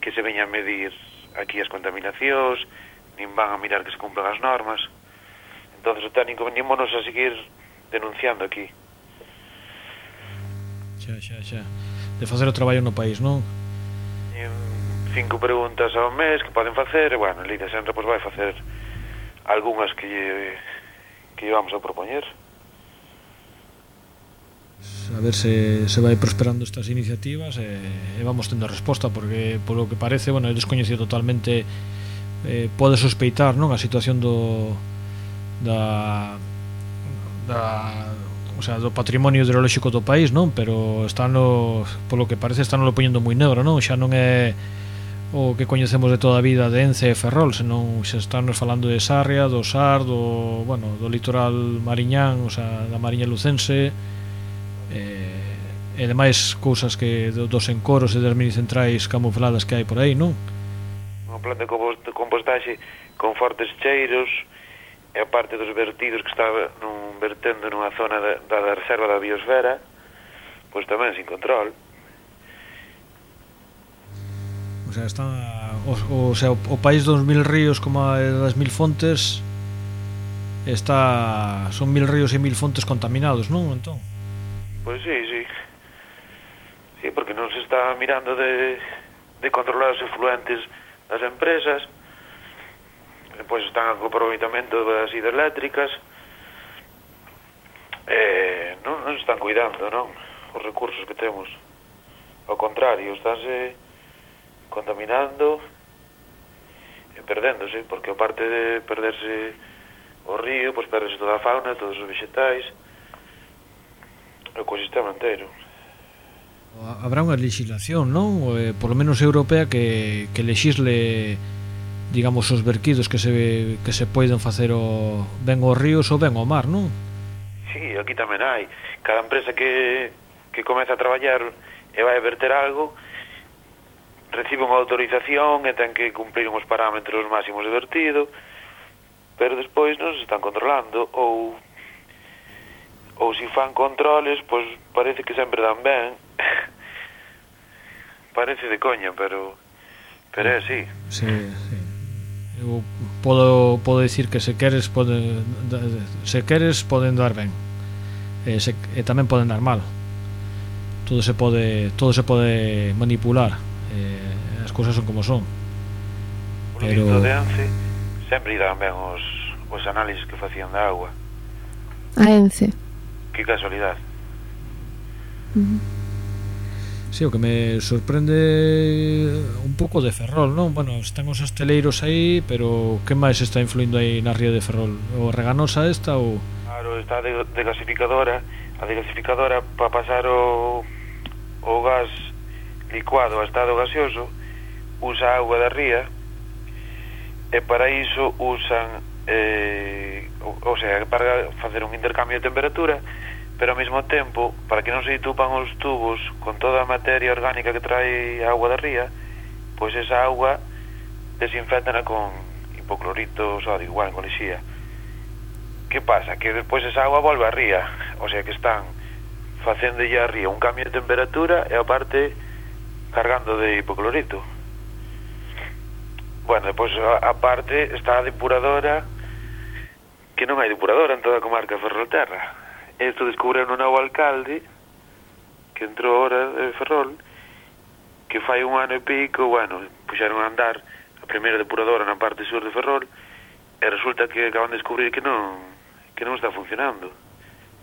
que se veñan medir aquí as contaminacións, nin van a mirar que se cumplan as normas. Entonces o técnico venímonos a seguir denunciando aquí. Xa, xa, xa de facer o traballo no país, non? cinco preguntas ao mes que poden facer, e, bueno, Lidia sempre pois, vai facer algunhas que lle, que lle vamos a propoñer. A ver se, se vai prosperando estas iniciativas e, e vamos tendo resposta, porque polo que parece, bueno, é descoñecido totalmente, eh, pode sospeitar, non, a situación do da da o sea, do patrimonio hidrolóxico do país, non? Pero están no, polo que parece, están lo poñendo moi negro, non? Xa non é o que coñecemos de toda a vida de Ence e Ferrol, senón xa estamos falando de Sarria, do Sar, do, bueno, do litoral mariñán, o sea, da Mariña Lucense, eh, e demais cousas que do, dos encoros e das mini centrais camufladas que hai por aí, non? Unha planta de compostaxe con fortes cheiros, e a parte dos vertidos que estaba nun vertendo nunha zona da, da reserva da biosfera, pois tamén sin control. O sea, está, o, o, sea, o país dos mil ríos como das mil fontes está son mil ríos e mil fontes contaminados, non? Entón. Pois sí, sí. Sí, porque non se está mirando de, de controlar os efluentes das empresas, pois están a aproveitamento das hidroeléctricas eh, non, non están cuidando non os recursos que temos. Ao contrario, estánse contaminando e perdéndose porque aparte de perderse o río, pois perdese toda a fauna todos os vegetais o ecosistema inteiro Habrá unha legislación, non? Eh, por lo menos europea que, que legisle digamos os verquidos que se que se poden facer o ben os ríos ou ben o mar, non? Sí, aquí tamén hai. Cada empresa que que comeza a traballar e vai a verter algo recibe unha autorización e ten que cumplir uns parámetros máximos de vertido, pero despois non se están controlando ou ou se fan controles, pois parece que sempre dan ben. parece de coña, pero pero é así. Sí, sí eu podo, podo dicir que se queres pode, se queres poden dar ben. E, se, e tamén poden dar mal. Todo se pode todo se pode manipular. E, as cousas son como son. O Pero... de Ence sempre irán ben os, os análisis que facían da agua a Ence. Que casualidade. Uh -huh. Sí, o que me sorprende un pouco de Ferrol, non? Bueno, están os asteleiros aí, pero que máis está influindo aí na ría de Ferrol? O Reganosa esta ou...? Claro, está de, de gasificadora, a de gasificadora para pasar o, o gas licuado a estado gaseoso usa agua da ría e para iso usan eh, o, o sea, para facer un intercambio de temperatura pero ao mesmo tempo, para que non se ditupan os tubos con toda a materia orgánica que trae a agua da ría, pois esa agua desinfectana con hipoclorito sódico, igual, con lixía. Que pasa? Que despois esa agua volve a ría, o sea que están facendo a ría un cambio de temperatura e aparte cargando de hipoclorito. Bueno, depois aparte está a depuradora que non hai depuradora en toda a comarca de Ferrolterra Esto descubre un novo alcalde, que entrou ahora de Ferrol, que fai un ano e pico, bueno, puxeron a andar a primeira depuradora na parte sur de Ferrol, e resulta que acaban de descubrir que non, que non está funcionando.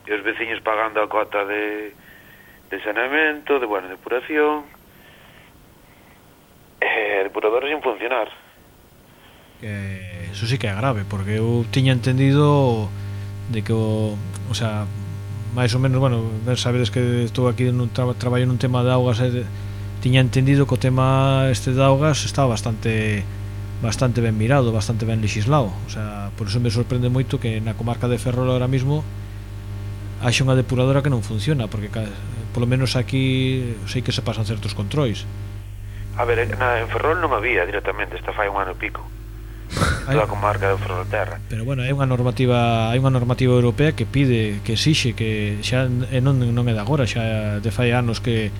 E os veciños pagando a cota de, de saneamento, de, bueno, depuración, eh, e depuradora sin funcionar. Que eso sí que é grave, porque eu tiña entendido de que o, o sea, máis ou menos, bueno, sabedes que estou aquí nun tra traballo nun tema de augas e de, tiña entendido que o tema este de augas estaba bastante bastante ben mirado, bastante ben legislado, o sea, por eso me sorprende moito que na comarca de Ferrol ahora mismo haxe unha depuradora que non funciona, porque polo menos aquí sei que se pasan certos controis. A ver, na, en Ferrol non había directamente, esta fai un ano pico toda a comarca de Ferroterra. Pero bueno, hai unha normativa, hai unha normativa europea que pide, que exixe que xa e non non é de agora, xa de fai anos que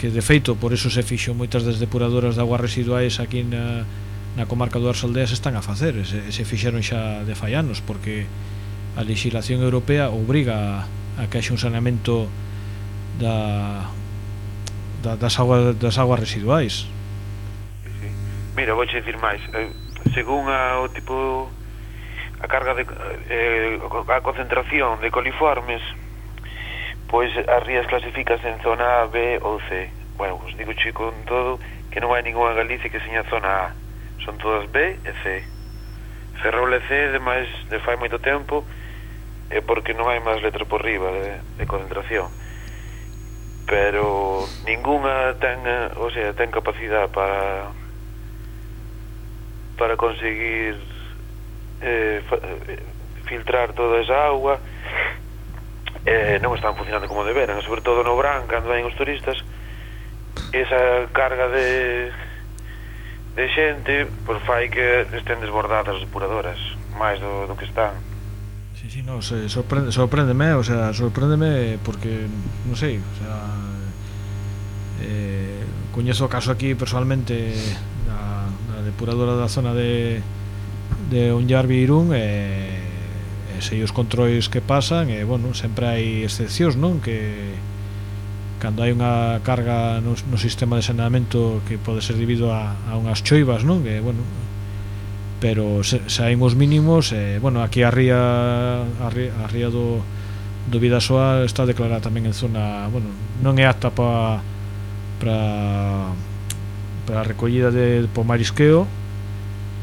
que de feito por eso se fixo moitas das depuradoras de aguas residuais aquí na, na comarca do Arsaldeas están a facer, se, se fixeron xa de fai anos porque a legislación europea obriga a, a que haxe un saneamento da, da das aguas das aguas residuais. Sí. Mira, vouche dicir máis, según a, o tipo a carga de eh, a concentración de coliformes pois as rías clasificas en zona A, B ou C. Bueno, os digo chico en todo que non hai ninguna Galicia que seña zona A. Son todas B e C. Ferrol e C demais de fai moito tempo é porque non hai máis letra por riba de, de concentración. Pero ninguna ten, eh, o sea, ten capacidade para para conseguir eh, eh, filtrar toda esa agua eh, non están funcionando como deberan sobre todo no Bran, cando ven os turistas. Esa carga de de xente por fai que estén desbordadas as depuradoras máis do, do que están. Si, sí, si, sí, no, se, sorprende, sorpréndeme, o sea, sorpréndeme porque, non sei, o sea, eh, coñezo o caso aquí personalmente depuradora da zona de, de Unllarvi Irún e, e sei os controis que pasan e, bueno, sempre hai excepcións, non? Que cando hai unha carga no, no sistema de saneamento que pode ser debido a, a unhas choivas, non? Que, bueno, pero se, se hai uns mínimos, e, bueno, aquí a ría, a ría, a ría do, do Vidasoa está declarada tamén en zona, bueno, non é apta para para para a recollida de po marisqueo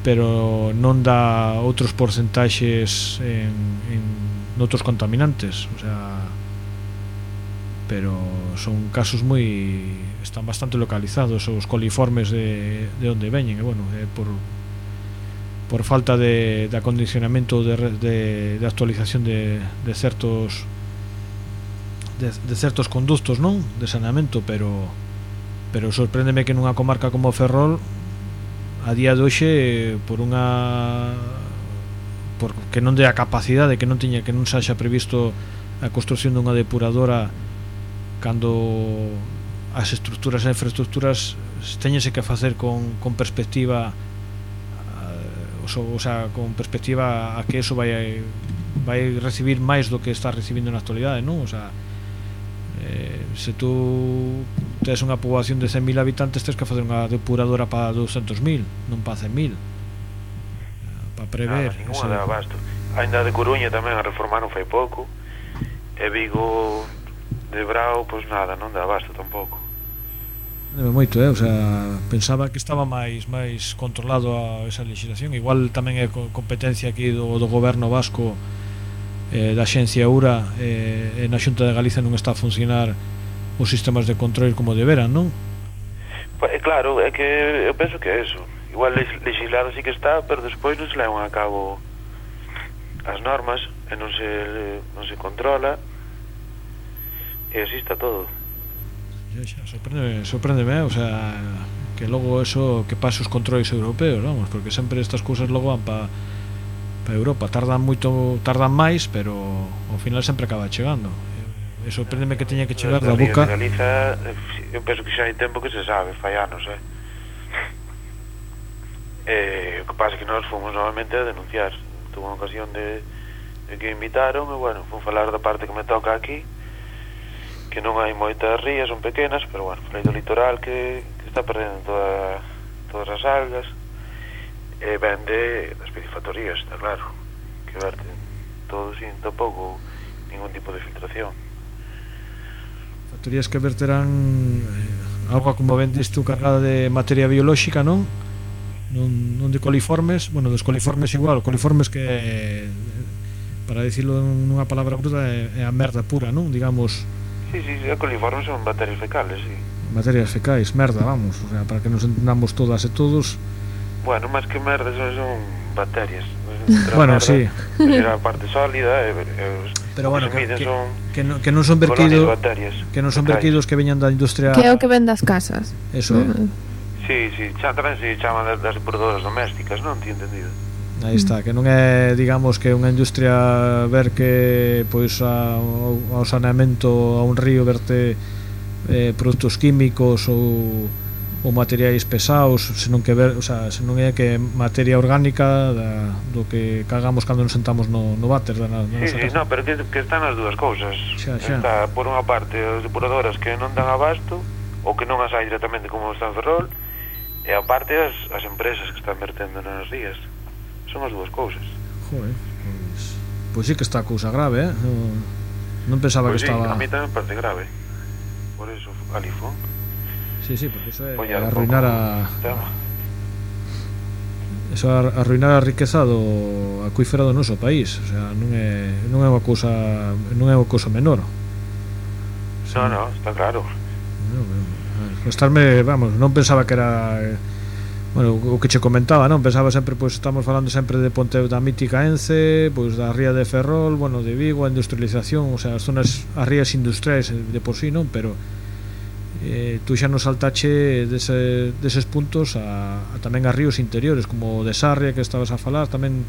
pero non dá outros porcentaxes en, en noutros contaminantes o sea pero son casos moi están bastante localizados os coliformes de, de onde veñen e bueno, é por por falta de, de acondicionamento de, de, de actualización de, de certos de, de certos conductos, non? de saneamento, pero pero sorpréndeme que nunha comarca como Ferrol a día de hoxe por unha porque non dé a capacidade que non tiña que non se haxa previsto a construción dunha depuradora cando as estructuras e infraestructuras teñense que facer con, con perspectiva eh, o sea, con perspectiva a que eso vai vai recibir máis do que está recibindo na actualidade, non? O sea, eh, se tú tes unha poboación de 100.000 habitantes tes que facer unha depuradora para 200.000 non para 100.000 para prever Nada, ninguna daba abasto. Ainda de Coruña tamén a reformaron fai pouco e Vigo de Brao pois nada, non dá abasto tampouco. Debe moito, eh? o sea, pensaba que estaba máis máis controlado a esa legislación igual tamén é competencia aquí do, do goberno vasco eh, da xencia URA eh, na Xunta de Galicia non está a funcionar os sistemas de control como deberan, non? Pues, eh, claro, é que eu penso que é eso. Igual legislado sí que está pero despois non se levan a cabo as normas e non se, non se controla. E así está todo. Xa, xa, sorprende, sorprendeme, o sea que logo eso que pasa os controles europeos, vamos, porque sempre estas cousas logo van para para Europa. Tardan moito tardan máis pero ao final sempre acaba chegando. E sorprendeme que teña que chegar da boca. Galiza, eh, eu penso que xa hai tempo que se sabe fai anos eh? Eh, o que pasa é que nós fomos novamente a denunciar. Tuve unha ocasión de, de que invitaron e bueno, fui falar da parte que me toca aquí que non hai moitas rías, son pequenas pero bueno, falei do litoral que, que está perdendo toda, todas as algas. Eh, e vende das perifactorías, está claro que verten todo sin tampouco ningún tipo de filtración factorías que verterán eh, agua como vendes tú cargada de materia biolóxica, non? Non, non de coliformes, bueno, dos coliformes igual, coliformes que eh, para dicirlo nunha palabra bruta é, é a merda pura, non? Digamos Sí, sí, sí, coliformes son bacterias fecales, sí. Materias fecais, merda, vamos, o sea, para que nos entendamos todas e todos, bueno, máis que merda son, son bacterias. bueno, merda, sí. a parte sólida e, e os, Pero bueno, que, que, son que, no, que non son vertidos que non son vertidos que veñan da industria Que é o que ven das casas. Eso, mm. eh. Sí, sí, xa, tamén se chaman das produtoras domésticas, non ti entendido? Aí está, que non é, digamos, que unha industria ver que pois a, ao saneamento a un río verte eh, produtos químicos ou ou materiais pesados, senón que ver, o sea, senón é que materia orgánica da, do que cagamos cando nos sentamos no, no váter da, na, da sí, sí, no, pero que, que están as dúas cousas. Xa, xa. Está por unha parte as depuradoras que non dan abasto ou que non as hai directamente como San Ferrol e aparte as, as empresas que están vertendo nas rías. Son as dúas cousas. Joder, pois, pois sí que está a cousa grave, eh? Non pensaba pois que sí, estaba... a mí tamén parece grave. Por eso, Alifón. Sí, sí, porque eso é arruinar a Eso arruinar a riqueza do acuífero do noso país, o sea, non é non é unha cousa non é unha cousa menor. O non, no, no, está claro. No, no, estarme, vamos, non pensaba que era Bueno, o que che comentaba, non? Pensaba sempre, pois estamos falando sempre de Ponte da mítica Ence, pois da ría de Ferrol, bueno, de Vigo, a industrialización, o sea, as zonas as rías industriais eh, de por sí, non? Pero eh, tú xa nos saltache dese, deses puntos a, a tamén a ríos interiores como o de Sarria que estabas a falar tamén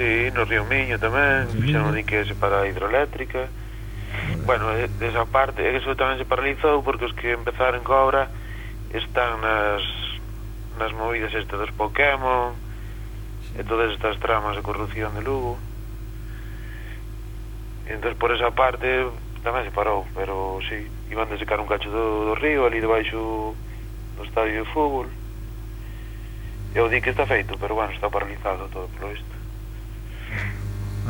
Sí, no Río Miño tamén fixeron di que se para a hidroeléctrica. Vale. bueno, esa parte eso tamén se paralizou porque os que empezaron co obra están nas nas movidas este dos Pokémon e todas estas tramas de corrupción de Lugo. Entón por esa parte tamén se parou, pero si, sí, iban de secar un cacho do, do río ali debaixo do estadio de fútbol. Eu di que está feito, pero bueno, está paralizado todo polo isto.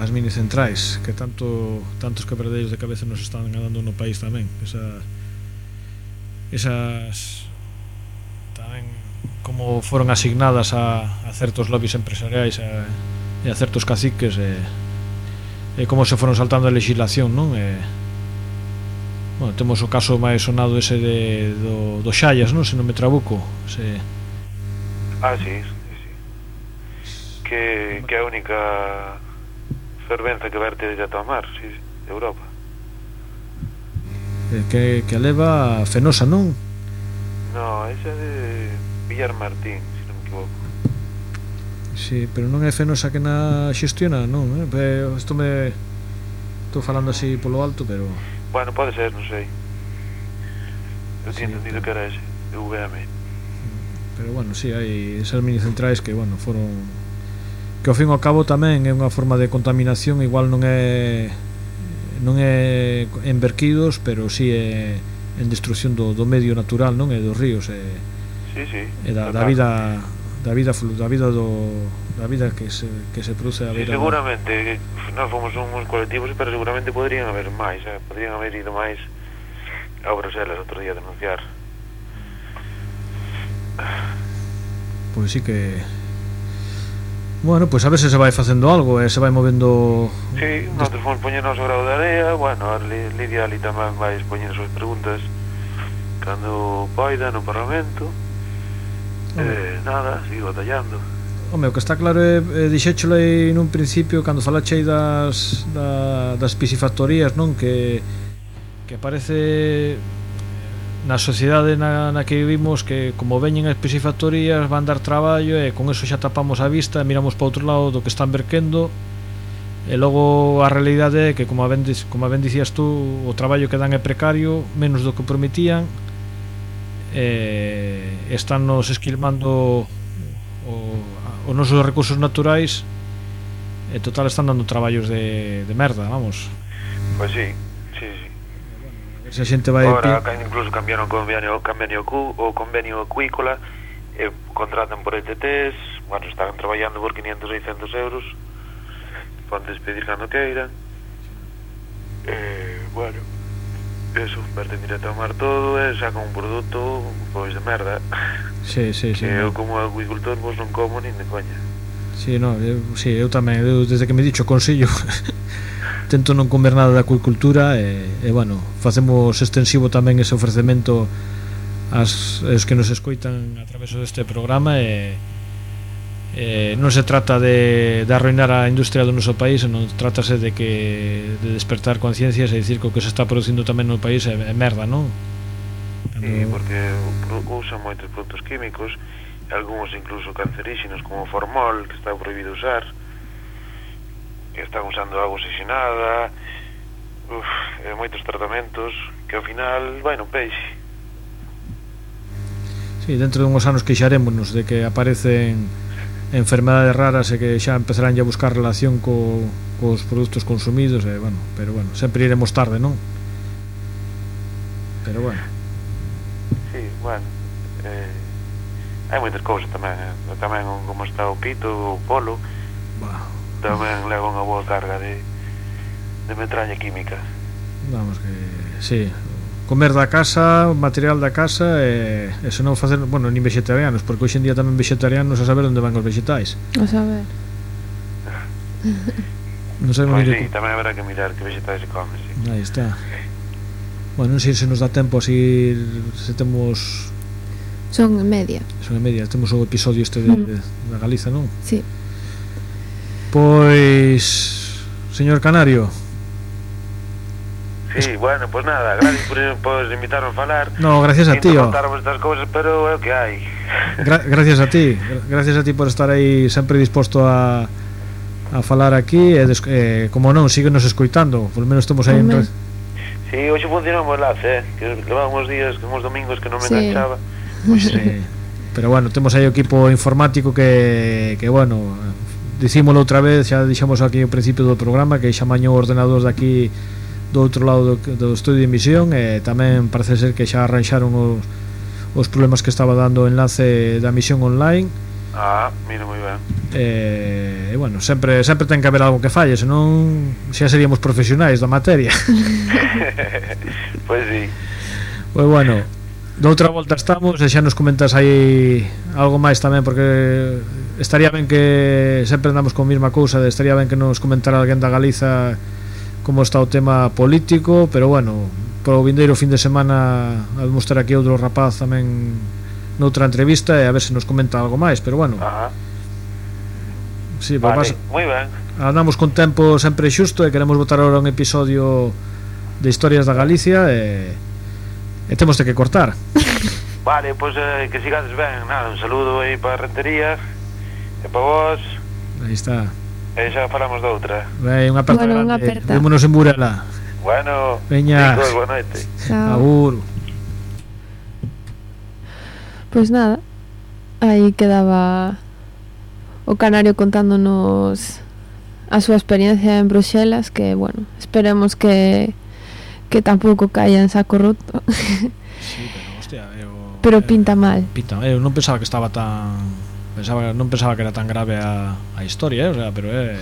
As mini centrais, que tanto tantos quebradeiros de cabeza nos están dando no país tamén, esa esas tamén como foron asignadas a, a certos lobbies empresariais a, e a certos caciques e, e como se foron saltando a legislación non? E, Bueno, temos o caso máis sonado ese de, do, do Xallas, non? Se non me trabuco se... Ah, sí, sí, sí. Que, que é a única fervenza que verte de mar, sí, de Europa eh, que, que leva Fenosa, non? No, esa de Villar Martín, se si non me equivoco Sí, pero non é Fenosa que na xestiona, non? Eh? Isto me... Estou falando así polo alto, pero... Bueno, pode ser, non sei. Eu sí, tinha entendido que era ese, de VM. Pero bueno, si, sí, hai esas mini centrais que, bueno, foron que ao fin ao cabo tamén é unha forma de contaminación, igual non é non é en verquidos, pero si sí é en destrucción do, do medio natural, non? É dos ríos, é, sí, sí, e da, total. da vida da vida da vida do da vida que se, que se produce a vida. Sí, seguramente, nós fomos uns colectivos, pero seguramente poderían haber máis, eh? poderían haber ido máis a Bruselas outro día a denunciar. Pois pues sí que Bueno, pois pues a ver se se vai facendo algo e eh? se vai movendo Si, sí, nosotros fomos poñernos o grau de area Bueno, a Lidia ali tamén vai poñer as súas preguntas Cando poida no Parlamento Eh, nada, sigo batallando. Home, o que está claro é, é dixécholo aí nun principio cando falaxe aí das, da, das piscifactorías, non? Que, que parece na sociedade na, na que vivimos que como veñen as piscifactorías van dar traballo e con eso xa tapamos a vista e miramos para outro lado do que están verquendo e logo a realidade é que como ben, como ben dicías tú o traballo que dan é precario menos do que prometían e eh, están nos esquilmando o, os nosos recursos naturais e total están dando traballos de, de merda, vamos. Pois pues sí, sí, sí. Se a xente vai Ora, pi... incluso cambiaron convenio, convenio Q, o convenio acuícola e contratan por ETTs, bueno, están traballando por 500, 600 euros, poden despedir cando queiran. Eh, bueno, eso, pretendir ao tomar todo e saca un produto pois de merda. Sí, sí, sí. Que eu como agricultor vos non como nin de coña. Sí, no, eu, sí, eu tamén, eu, desde que me dicho consello tento non comer nada da acuicultura e, e bueno, facemos extensivo tamén ese ofrecemento ás, os que nos escoitan a través deste programa e eh, non se trata de, de arruinar a industria do noso país non trátase de que de despertar conciencias e dicir que o que se está producindo tamén no país é, é merda, non? Sí, eh, porque usan moitos produtos químicos algúns incluso cancerígenos como formol que está prohibido usar que están usando agua oxigenada uf, e moitos tratamentos que ao final vai no peixe Sí, dentro de unhos anos queixarémonos de que aparecen enfermedades raras e que xa empezarán a buscar relación co, cos produtos consumidos e, bueno, pero bueno, sempre iremos tarde, non? Pero bueno Sí, bueno eh, hai moitas cousas tamén eh. tamén como está o pito, o polo bah. tamén leva unha boa carga de de metraña química Vamos que, sí, comer da casa, material da casa e, e se non facer, bueno, nin vegetarianos porque hoxe en día tamén vegetarianos a saber onde van os vegetais a saber non sabemos pois sí, que... tamén haberá que mirar que vegetais se come sí. aí está bueno, non sei se nos dá tempo así se temos son en media son en media, temos o episodio este de, mm. de, da Galiza, non? si sí. pois señor Canario Sí, bueno, pues nada, gracias por, por invitarme a falar. No, gracias a ti, oh. contarmos estas cousas, pero é o que hai. Gra gracias a ti, gracias a ti por estar aí sempre disposto a a falar aquí e des, eh, como non, síguenos escoitando, polo menos estamos aí en red. Sí, hoxe funcionamos lá, eh, que levamos días, que uns domingos que non me sí. enganchaba. Sí. Pero bueno, temos aí o equipo informático que, que bueno, dicímolo outra vez, xa dixemos aquí ao principio do programa que xa mañou ordenadores de aquí do outro lado do, do estudio de emisión e tamén parece ser que xa arranxaron os, os problemas que estaba dando o enlace da emisión online. Ah, mira, moi ben. E, eh, bueno, sempre, sempre ten que haber algo que falle Senón xa seríamos profesionais da materia. Pois pues sí. Pois bueno, bueno, Doutra volta estamos e xa nos comentas aí algo máis tamén porque estaría ben que sempre andamos con a mesma cousa, estaría ben que nos comentara alguén da Galiza como está o tema político, pero bueno, para o vindeiro fin de semana a ter aquí outro rapaz tamén noutra entrevista e a ver se nos comenta algo máis, pero bueno. Ajá. Sí, vale, vas, moi ben. Andamos con tempo sempre xusto e queremos botar agora un episodio de historias da Galicia e, e temos de que cortar. Vale, pois pues, eh, que sigades ben, nada, un saludo aí para Rentería e para vos. Aí está. E xa falamos doutra. Vai, unha aperta bueno, grande. Unha aperta. Vémonos en Burela. Bueno, Veña. chicos, boa noite. Chao. Agur. Pois nada, aí quedaba o Canario contándonos a súa experiencia en Bruxelas que, bueno, esperemos que que tampouco caia en saco roto. sí, pero, hostia, eu, pero pinta mal. Pinta, eu non pensaba que estaba tan pensaba, non pensaba que era tan grave a, a historia, eh? o sea, pero é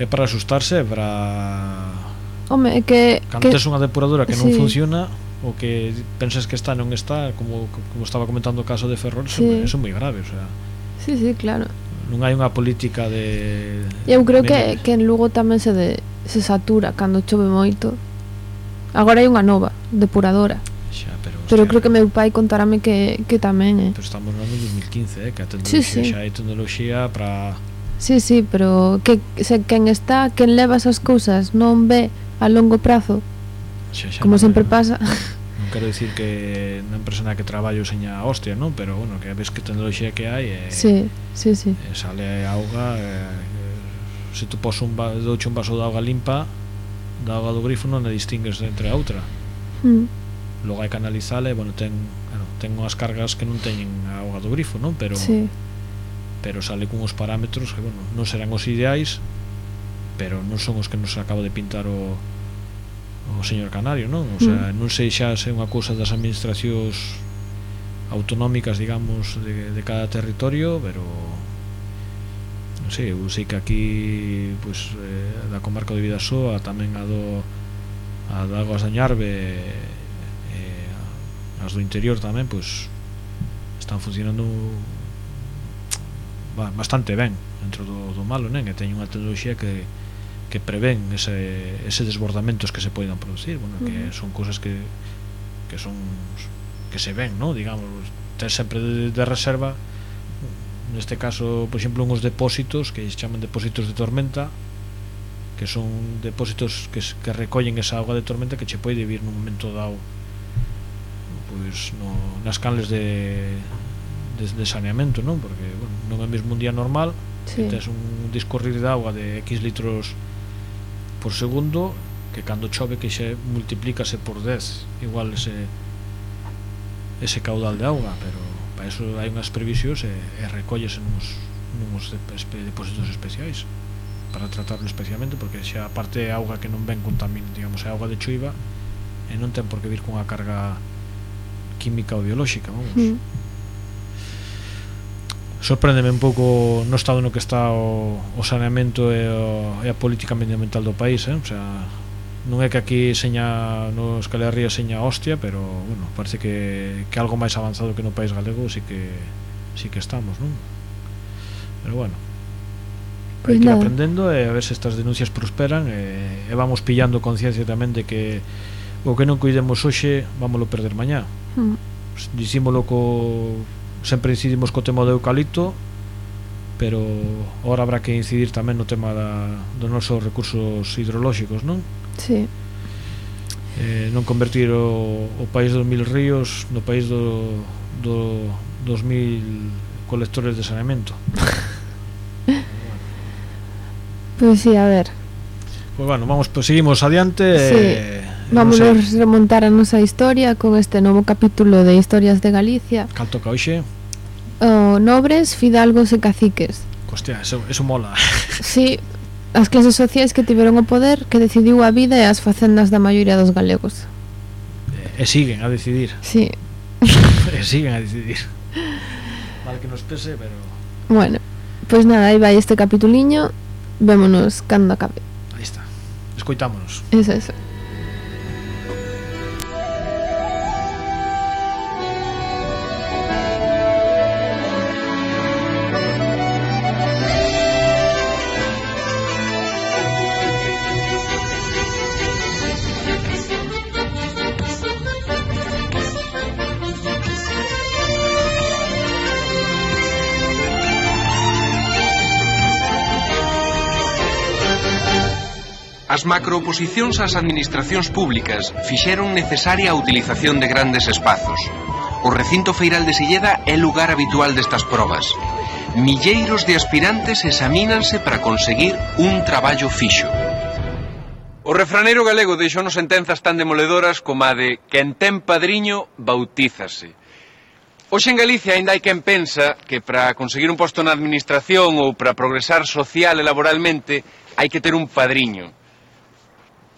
é para asustarse, para Home, que cando que... tes unha depuradora que non sí. funciona o que pensas que está non está, como como estaba comentando o caso de Ferrol, sí. eso é moi grave, o sea. Sí, sí, claro. Non hai unha política de Eu creo que que en Lugo tamén se de, se satura cando chove moito. Agora hai unha nova depuradora. Xa, pero Pero creo que meu pai contarame que, que tamén, eh. Pero estamos no ano 2015, eh, que a tecnoloxía sí, sí. xa hai tecnoloxía para Sí, sí, pero que se quen está, quen leva esas cousas non ve a longo prazo. Xa, xa como sempre no. pasa. Non quero dicir que na empresa na que traballo seña hostia, non, pero bueno, que ves que tecnoloxía que hai eh, Sí, sí, sí. Eh, sale auga eh, se tu pos un, va, douche un vaso de auga limpa da auga do grifo non a distingues entre a outra. Mm logo hai que analizala e bueno, ten, bueno, ten unhas cargas que non teñen a auga do grifo, non? Pero sí. pero sale con uns parámetros que bueno, non serán os ideais, pero non son os que nos acaba de pintar o o señor Canario, non? O sea, mm. non sei xa se é unha cousa das administracións autonómicas, digamos, de, de cada territorio, pero non sei, eu sei que aquí pois, pues, eh, da comarca de Vidasoa tamén a do a da Aguas da Ñarbe as do interior tamén pois están funcionando bastante ben dentro do, do malo, nen? E teñen unha tecnoloxía que que prevén ese, ese desbordamentos que se poidan producir, bueno, que son cousas que que son que se ven, ¿no? Digamos, ter sempre de, de reserva neste caso, por exemplo, uns depósitos que se chaman depósitos de tormenta que son depósitos que, que recollen esa auga de tormenta que che pode vir nun momento dado pois no, nas canles de, de, de saneamento, non? Porque, bueno, non é mesmo un día normal, sí. que tes un discorrir de auga de X litros por segundo, que cando chove que xe multiplícase por 10 igual ese ese caudal de auga, pero para eso hai unhas previsións e, e recolles uns nos depósitos especiais para tratarlo especialmente porque xa a parte é auga que non ven contamin, digamos, é auga de chuiva e non ten por que vir cunha carga química ou biolóxica, vamos. Mm. Sorpréndeme un pouco no estado no que está o, o saneamento e, o, e a política medioambiental do país, eh? O sea, non é que aquí seña nos Ría seña hostia, pero bueno, parece que, que algo máis avanzado que no país galego sí que sí que estamos, non? Pero bueno, pues hai que ir aprendendo e a ver se estas denuncias prosperan e, e vamos pillando conciencia tamén de que o que non cuidemos hoxe vámolo perder mañá mm. dicímolo co sempre incidimos co tema do eucalipto pero ahora habrá que incidir tamén no tema da, dos nosos recursos hidrolóxicos non? Sí. Eh, non convertir o, o país dos mil ríos no país do, do, dos mil colectores de saneamento Pois pues sí, a ver Pois pues bueno, vamos, pues seguimos adiante sí. eh, Vámonos a... remontar a nosa historia con este novo capítulo de Historias de Galicia. Cal toca hoxe? Oh, nobres, fidalgos e caciques. Hostia, eso, eso mola. Sí, as clases sociais que tiveron o poder que decidiu a vida e as facendas da maioría dos galegos. E, siguen a decidir. Sí. e siguen a decidir. Vale que nos pese, pero... Bueno, pois pues nada, aí vai este capituliño. Vémonos cando acabe. Aí está. Escoitámonos. Eso, eso. As macrooposicións ás administracións públicas fixeron necesaria a utilización de grandes espazos. O recinto feiral de Silleda é lugar habitual destas probas. Milleiros de aspirantes examínanse para conseguir un traballo fixo. O refranero galego deixou nos sentenzas tan demoledoras como a de quen ten padriño bautízase. Hoxe en Galicia ainda hai quen pensa que para conseguir un posto na administración ou para progresar social e laboralmente hai que ter un padriño.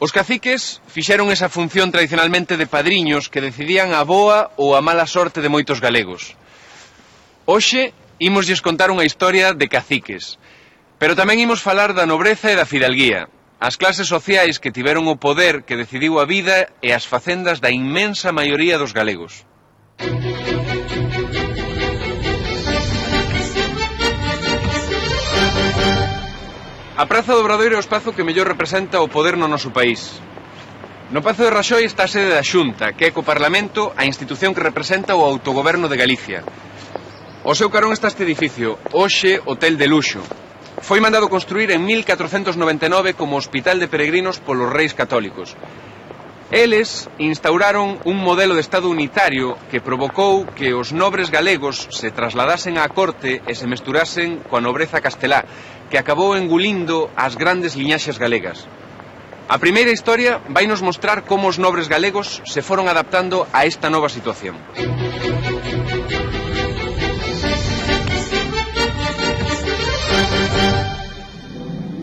Os caciques fixeron esa función tradicionalmente de padriños que decidían a boa ou a mala sorte de moitos galegos. Hoxe imos lles contar unha historia de caciques, pero tamén imos falar da nobreza e da fidalguía, as clases sociais que tiveron o poder que decidiu a vida e as facendas da inmensa maioría dos galegos. Música A Praza do Obradoiro é o espazo que mellor representa o poder no noso país. No Pazo de Raxoi está a sede da Xunta, que é co Parlamento a institución que representa o autogoberno de Galicia. O seu carón está este edificio, hoxe Hotel de Luxo. Foi mandado construir en 1499 como hospital de peregrinos polos reis católicos. Eles instauraron un modelo de Estado unitario que provocou que os nobres galegos se trasladasen á corte e se mesturasen coa nobreza castelá, que acabou engulindo as grandes liñaxes galegas. A primeira historia vai nos mostrar como os nobres galegos se foron adaptando a esta nova situación.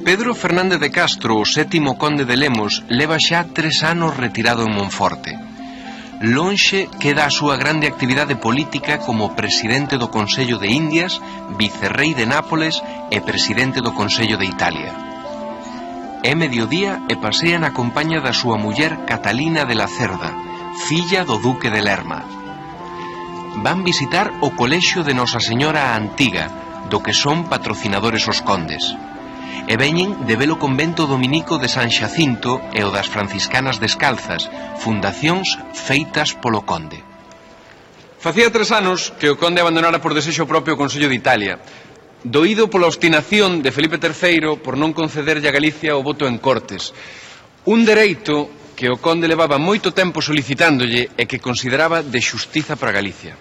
Pedro Fernández de Castro, o sétimo conde de Lemos, leva xa tres anos retirado en Monforte. Lonxe queda a súa grande actividade política como presidente do Consello de Indias, vicerrei de Nápoles e presidente do Consello de Italia. É mediodía e pasea na compaña da súa muller Catalina de la Cerda, filla do duque de Lerma. Van visitar o colexio de Nosa Señora Antiga, do que son patrocinadores os condes e veñen de velo convento dominico de San Xacinto e o das franciscanas descalzas, fundacións feitas polo conde. Facía tres anos que o conde abandonara por desexo propio o Consello de Italia, doído pola obstinación de Felipe III por non concederlle a Galicia o voto en Cortes, un dereito que o conde levaba moito tempo solicitándolle e que consideraba de xustiza para Galicia.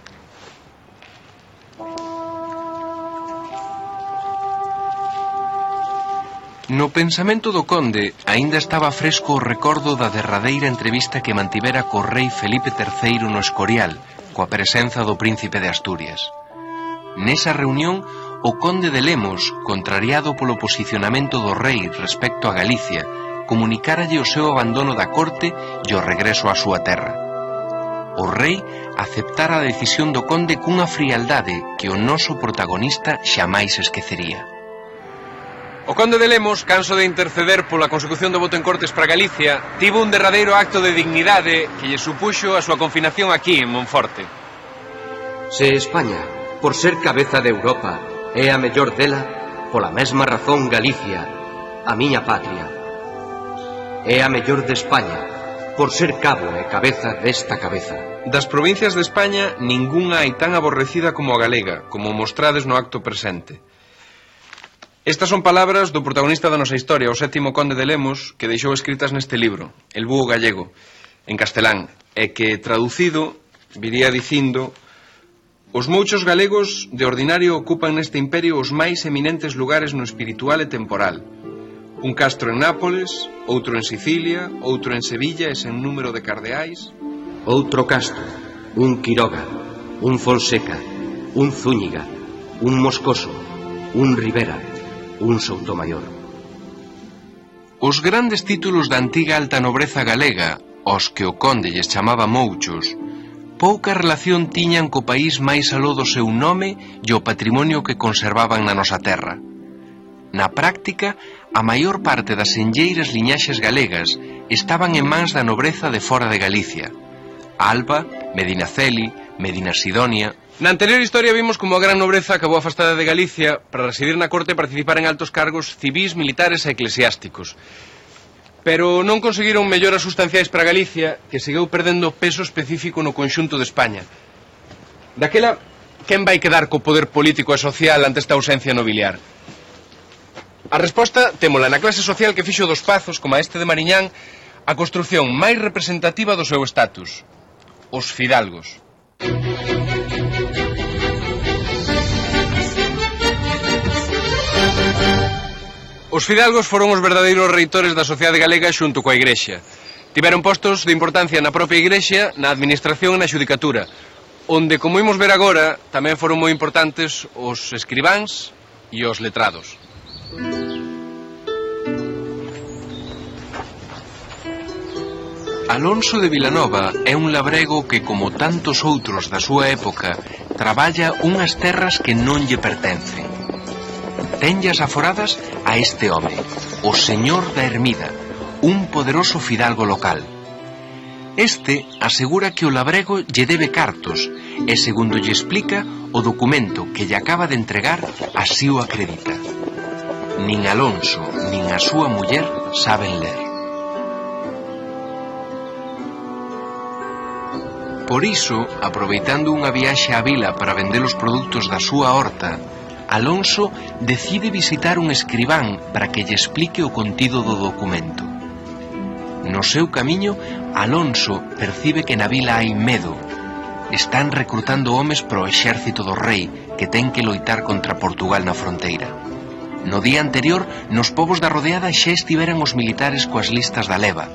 No pensamento do conde aínda estaba fresco o recordo da derradeira entrevista que mantivera co rei Felipe III no Escorial, coa presenza do príncipe de Asturias. Nesa reunión, o conde de Lemos, contrariado polo posicionamento do rei respecto a Galicia, comunicáralle o seu abandono da corte e o regreso á súa terra. O rei aceptara a decisión do conde cunha frialdade que o noso protagonista xamais esquecería. O conde de Lemos, canso de interceder pola consecución do voto en Cortes para Galicia, tivo un derradeiro acto de dignidade que lle supuxo a súa confinación aquí en Monforte. Se España, por ser cabeza de Europa, é a mellor dela, pola mesma razón Galicia, a miña patria, é a mellor de España, por ser cabo e cabeza desta cabeza. Das provincias de España, ningunha hai tan aborrecida como a galega, como mostrades no acto presente. Estas son palabras do protagonista da nosa historia, o sétimo conde de Lemos, que deixou escritas neste libro, El búho gallego, en castelán, e que traducido viría dicindo Os mouchos galegos de ordinario ocupan neste imperio os máis eminentes lugares no espiritual e temporal. Un castro en Nápoles, outro en Sicilia, outro en Sevilla e sen número de cardeais. Outro castro, un Quiroga, un Fonseca, un Zúñiga, un Moscoso, un Rivera, un Soutomaior. Os grandes títulos da antiga alta nobreza galega, os que o conde lles chamaba mouchos, pouca relación tiñan co país máis aló do seu nome e o patrimonio que conservaban na nosa terra. Na práctica, a maior parte das enlleiras liñaxes galegas estaban en mans da nobreza de fora de Galicia. Alba, Medinaceli, Medina Sidonia, Na anterior historia vimos como a gran nobreza acabou afastada de Galicia para residir na corte e participar en altos cargos civis, militares e eclesiásticos. Pero non conseguiron melloras sustanciais para Galicia que seguiu perdendo peso específico no conxunto de España. Daquela, quen vai quedar co poder político e social ante esta ausencia nobiliar? A resposta témola na clase social que fixo dos pazos, como a este de Mariñán, a construción máis representativa do seu estatus, os fidalgos. Música Os fidalgos foron os verdadeiros reitores da sociedade galega xunto coa Igrexa. Tiveron postos de importancia na propia Igrexa, na administración e na xudicatura, onde, como imos ver agora, tamén foron moi importantes os escribáns e os letrados. Alonso de Vilanova é un labrego que, como tantos outros da súa época, traballa unhas terras que non lle pertencen. Tenllas aforadas a este home, o señor da Ermida, un poderoso fidalgo local. Este asegura que o labrego lle debe cartos e, segundo lle explica, o documento que lle acaba de entregar así o acredita. Nin Alonso nin a súa muller saben ler. Por iso, aproveitando unha viaxe á vila para vender os produtos da súa horta, Alonso decide visitar un escribán para que lle explique o contido do documento. No seu camiño, Alonso percibe que na vila hai medo. Están recrutando homes pro exército do rei, que ten que loitar contra Portugal na fronteira. No día anterior, nos povos da rodeada xa estiveran os militares coas listas da leva.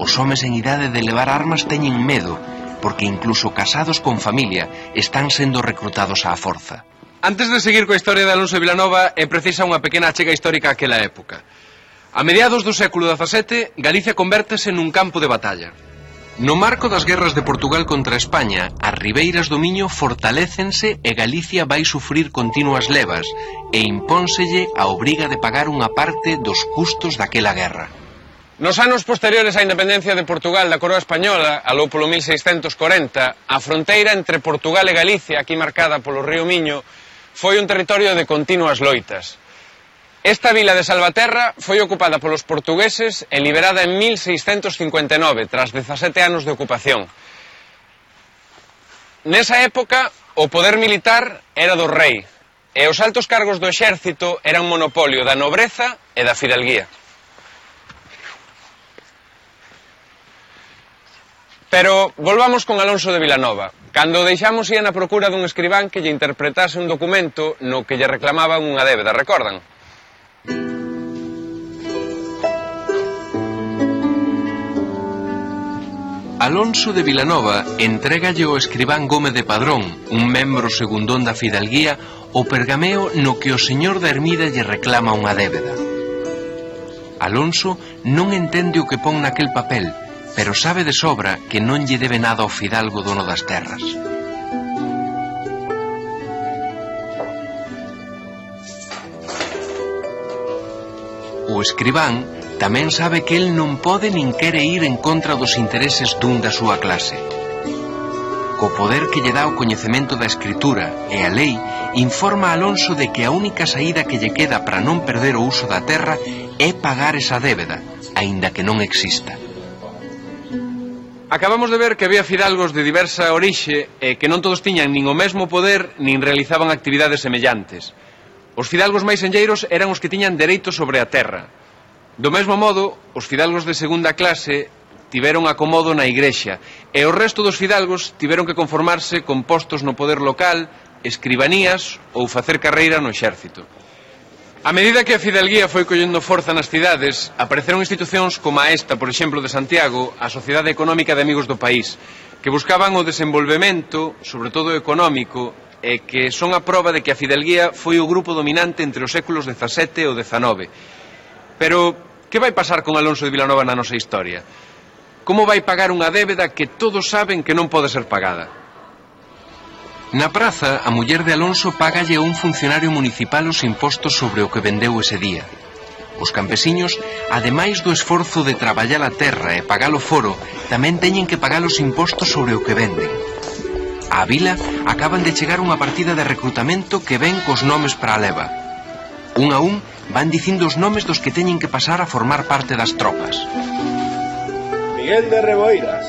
Os homes en idade de levar armas teñen medo, porque incluso casados con familia están sendo recrutados á forza. Antes de seguir coa historia de Alonso de Vilanova, é precisa unha pequena achega histórica aquela época. A mediados do século XVII, Galicia convértese nun campo de batalla. No marco das guerras de Portugal contra España, as ribeiras do Miño fortalécense e Galicia vai sufrir continuas levas e impónselle a obriga de pagar unha parte dos custos daquela guerra. Nos anos posteriores á independencia de Portugal da coroa española, aló polo 1640, a fronteira entre Portugal e Galicia, aquí marcada polo río Miño, foi un territorio de continuas loitas. Esta vila de Salvaterra foi ocupada polos portugueses e liberada en 1659, tras 17 anos de ocupación. Nesa época, o poder militar era do rei, e os altos cargos do exército eran monopolio da nobreza e da fidalguía. Pero volvamos con Alonso de Vilanova. Cando deixamos ia na procura dun escribán que lle interpretase un documento no que lle reclamaban unha débeda, recordan? Alonso de Vilanova entregalle ao escribán Gómez de Padrón, un membro segundón da Fidalguía, o pergameo no que o señor da Ermida lle reclama unha débeda. Alonso non entende o que pon naquel papel, pero sabe de sobra que non lle debe nada ao fidalgo dono das terras. O escribán tamén sabe que el non pode nin quere ir en contra dos intereses dun da súa clase. Co poder que lle dá o coñecemento da escritura e a lei, informa a Alonso de que a única saída que lle queda para non perder o uso da terra é pagar esa débeda, aínda que non exista. Acabamos de ver que había fidalgos de diversa orixe e que non todos tiñan nin o mesmo poder nin realizaban actividades semellantes. Os fidalgos máis enlleiros eran os que tiñan dereito sobre a terra. Do mesmo modo, os fidalgos de segunda clase tiveron acomodo na igrexa e o resto dos fidalgos tiveron que conformarse con postos no poder local, escribanías ou facer carreira no exército. A medida que a fidalguía foi collendo forza nas cidades, apareceron institucións como a esta, por exemplo, de Santiago, a Sociedade Económica de Amigos do País, que buscaban o desenvolvemento, sobre todo económico, e que son a prova de que a fidalguía foi o grupo dominante entre os séculos XVII e XIX. Pero, que vai pasar con Alonso de Vilanova na nosa historia? Como vai pagar unha débeda que todos saben que non pode ser pagada? Na praza, a muller de Alonso págalle a un funcionario municipal os impostos sobre o que vendeu ese día. Os campesiños, ademais do esforzo de traballar a terra e pagar o foro, tamén teñen que pagar os impostos sobre o que venden. A vila acaban de chegar unha partida de recrutamento que ven cos nomes para a leva. Un a un van dicindo os nomes dos que teñen que pasar a formar parte das tropas. Miguel de Reboiras,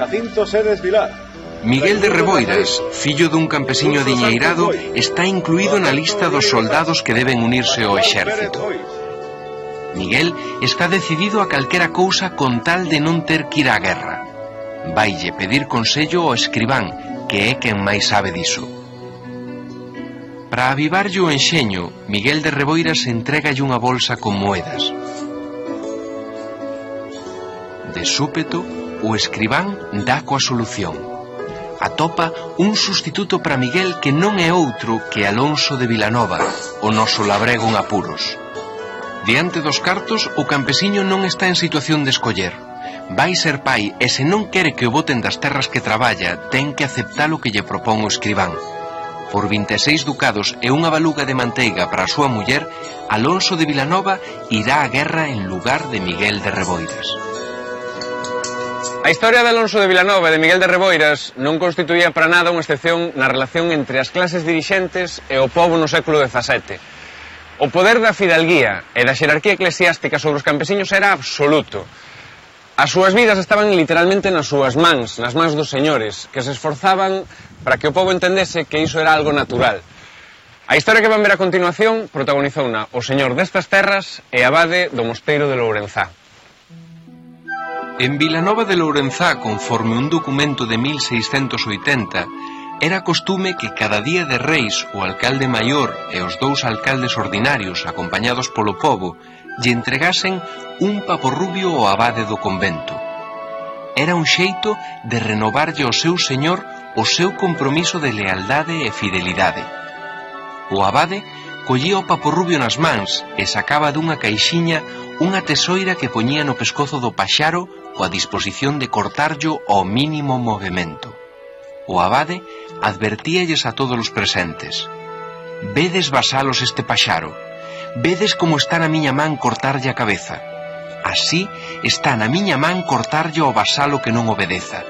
Jacinto Sedes Vilar, Miguel de Reboiras, fillo dun campesiño adiñeirado, está incluído na lista dos soldados que deben unirse ao exército. Miguel está decidido a calquera cousa con tal de non ter que ir á guerra. Vaille pedir consello ao escribán, que é quen máis sabe diso. Para avivarlle o enxeño, Miguel de Reboiras entregalle unha bolsa con moedas. De súpeto, o escribán dá coa solución atopa un sustituto para Miguel que non é outro que Alonso de Vilanova, o noso labrego en apuros. Diante dos cartos, o campesiño non está en situación de escoller. Vai ser pai e se non quere que o boten das terras que traballa, ten que aceptar o que lle propón o escribán. Por 26 ducados e unha baluga de manteiga para a súa muller, Alonso de Vilanova irá á guerra en lugar de Miguel de Reboides. A historia de Alonso de Vilanova e de Miguel de Reboiras non constituía para nada unha excepción na relación entre as clases dirixentes e o povo no século XVII. O poder da fidalguía e da xerarquía eclesiástica sobre os campesiños era absoluto. As súas vidas estaban literalmente nas súas mans, nas mans dos señores, que se esforzaban para que o povo entendese que iso era algo natural. A historia que van ver a continuación protagonizou protagonizouna o señor destas terras e abade do mosteiro de Lourenzá. En Vilanova de Lourenzá, conforme un documento de 1680, era costume que cada día de reis o alcalde maior e os dous alcaldes ordinarios acompañados polo povo lle entregasen un paporrubio ao abade do convento. Era un xeito de renovarlle ao seu señor o seu compromiso de lealdade e fidelidade. O abade collía o paporrubio nas mans e sacaba dunha caixiña unha tesoira que poñía no pescozo do paxaro coa disposición de cortarllo ao mínimo movimento. O abade advertíalles a todos os presentes. Vedes vasalos este paxaro. Vedes como está na miña man cortarlle a cabeza. Así está na miña man cortarlle o vasalo que non obedeza.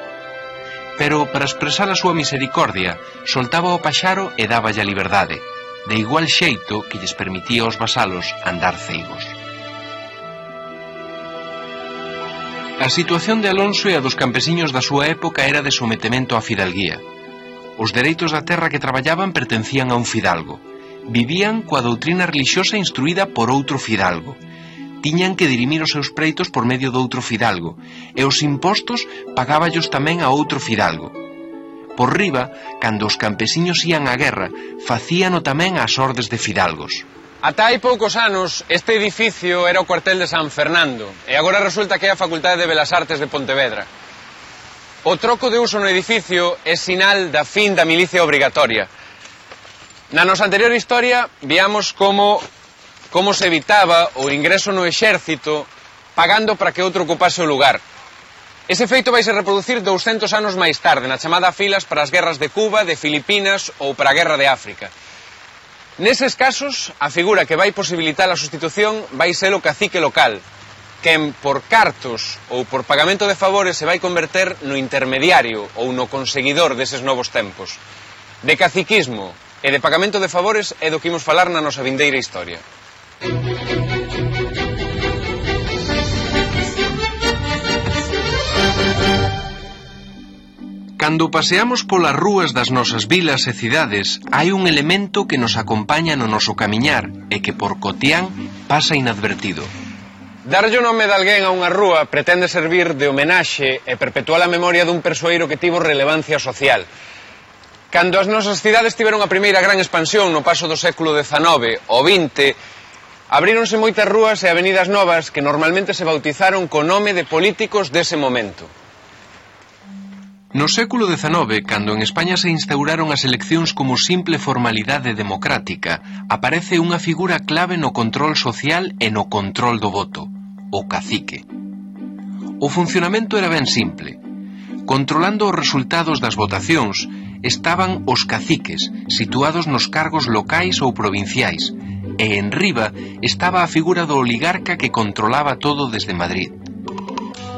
Pero para expresar a súa misericordia, soltaba o paxaro e dáballe a liberdade, de igual xeito que lles permitía aos vasalos andar ceigos. A situación de Alonso e a dos campesiños da súa época era de sometemento á fidalguía. Os dereitos da terra que traballaban pertencían a un fidalgo. Vivían coa doutrina relixiosa instruída por outro fidalgo. Tiñan que dirimir os seus preitos por medio do outro fidalgo, e os impostos pagáballos tamén a outro fidalgo. Por riba, cando os campesiños ían á guerra, facíano tamén ás ordes de fidalgos. Ata hai poucos anos, este edificio era o cuartel de San Fernando e agora resulta que é a Facultade de Belas Artes de Pontevedra. O troco de uso no edificio é sinal da fin da milicia obrigatoria. Na nosa anterior historia, viamos como como se evitaba o ingreso no exército pagando para que outro ocupase o lugar. Ese feito vai se reproducir 200 anos máis tarde na chamada filas para as guerras de Cuba, de Filipinas ou para a guerra de África. Neses casos, a figura que vai posibilitar a sustitución vai ser o cacique local, quen por cartos ou por pagamento de favores se vai converter no intermediario ou no conseguidor deses novos tempos. De caciquismo e de pagamento de favores é do que imos falar na nosa vindeira historia. Música Cando paseamos polas rúas das nosas vilas e cidades, hai un elemento que nos acompaña no noso camiñar e que por cotián pasa inadvertido. Darlle o nome de alguén a unha rúa pretende servir de homenaxe e perpetuar a memoria dun persoeiro que tivo relevancia social. Cando as nosas cidades tiveron a primeira gran expansión no paso do século XIX ao XX, abríronse moitas rúas e avenidas novas que normalmente se bautizaron co nome de políticos dese momento. No século XIX, cando en España se instauraron as eleccións como simple formalidade democrática, aparece unha figura clave no control social e no control do voto, o cacique. O funcionamento era ben simple. Controlando os resultados das votacións, estaban os caciques, situados nos cargos locais ou provinciais, e en riba estaba a figura do oligarca que controlaba todo desde Madrid.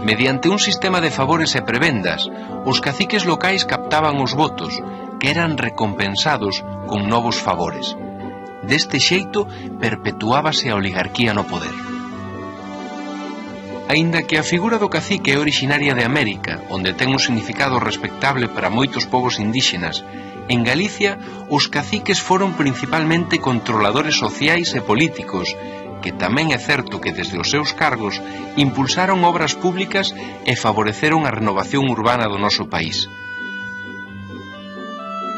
Mediante un sistema de favores e prebendas, os caciques locais captaban os votos, que eran recompensados con novos favores. Deste xeito perpetuábase a oligarquía no poder. Aínda que a figura do cacique é originaria de América, onde ten un significado respectable para moitos povos indíxenas, en Galicia os caciques foron principalmente controladores sociais e políticos que tamén é certo que desde os seus cargos impulsaron obras públicas e favoreceron a renovación urbana do noso país.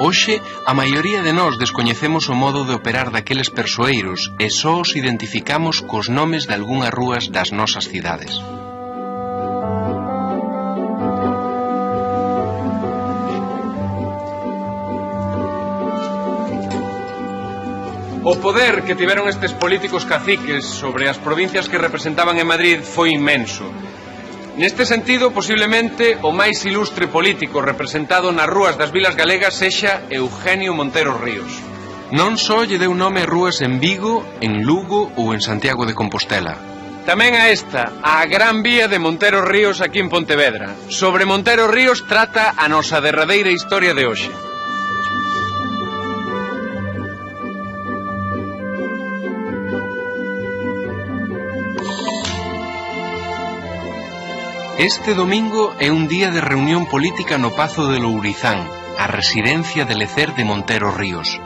Hoxe, a maioría de nós descoñecemos o modo de operar daqueles persoeiros e só os identificamos cos nomes de algunhas rúas das nosas cidades. O poder que tiveron estes políticos caciques sobre as provincias que representaban en Madrid foi inmenso. Neste sentido, posiblemente, o máis ilustre político representado nas rúas das vilas galegas sexa Eugenio Montero Ríos. Non só lle deu nome a rúas en Vigo, en Lugo ou en Santiago de Compostela, Tamén a esta, a Gran Vía de Montero Ríos aquí en Pontevedra. Sobre Montero Ríos trata a nosa derradeira historia de hoxe. Este domingo é un día de reunión política no Pazo de Lourizán, a residencia de Lecer de Montero Ríos.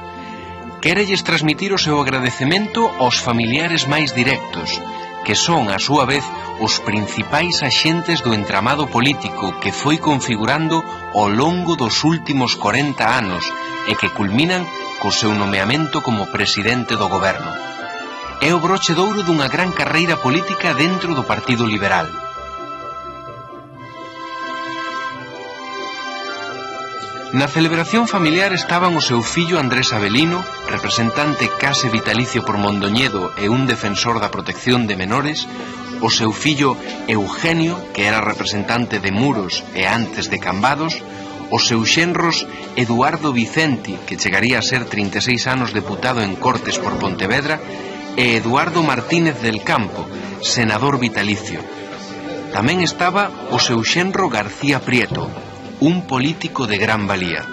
Querelles transmitir o seu agradecemento aos familiares máis directos, que son, a súa vez, os principais axentes do entramado político que foi configurando ao longo dos últimos 40 anos e que culminan co seu nomeamento como presidente do goberno. É o broche douro dunha gran carreira política dentro do Partido Liberal Na celebración familiar estaban o seu fillo Andrés Avelino, representante case vitalicio por Mondoñedo e un defensor da protección de menores, o seu fillo Eugenio, que era representante de Muros e antes de Cambados, os seus xenros Eduardo Vicenti, que chegaría a ser 36 anos deputado en Cortes por Pontevedra, e Eduardo Martínez del Campo, senador vitalicio. Tamén estaba o seu xenro García Prieto, un político de gran valía.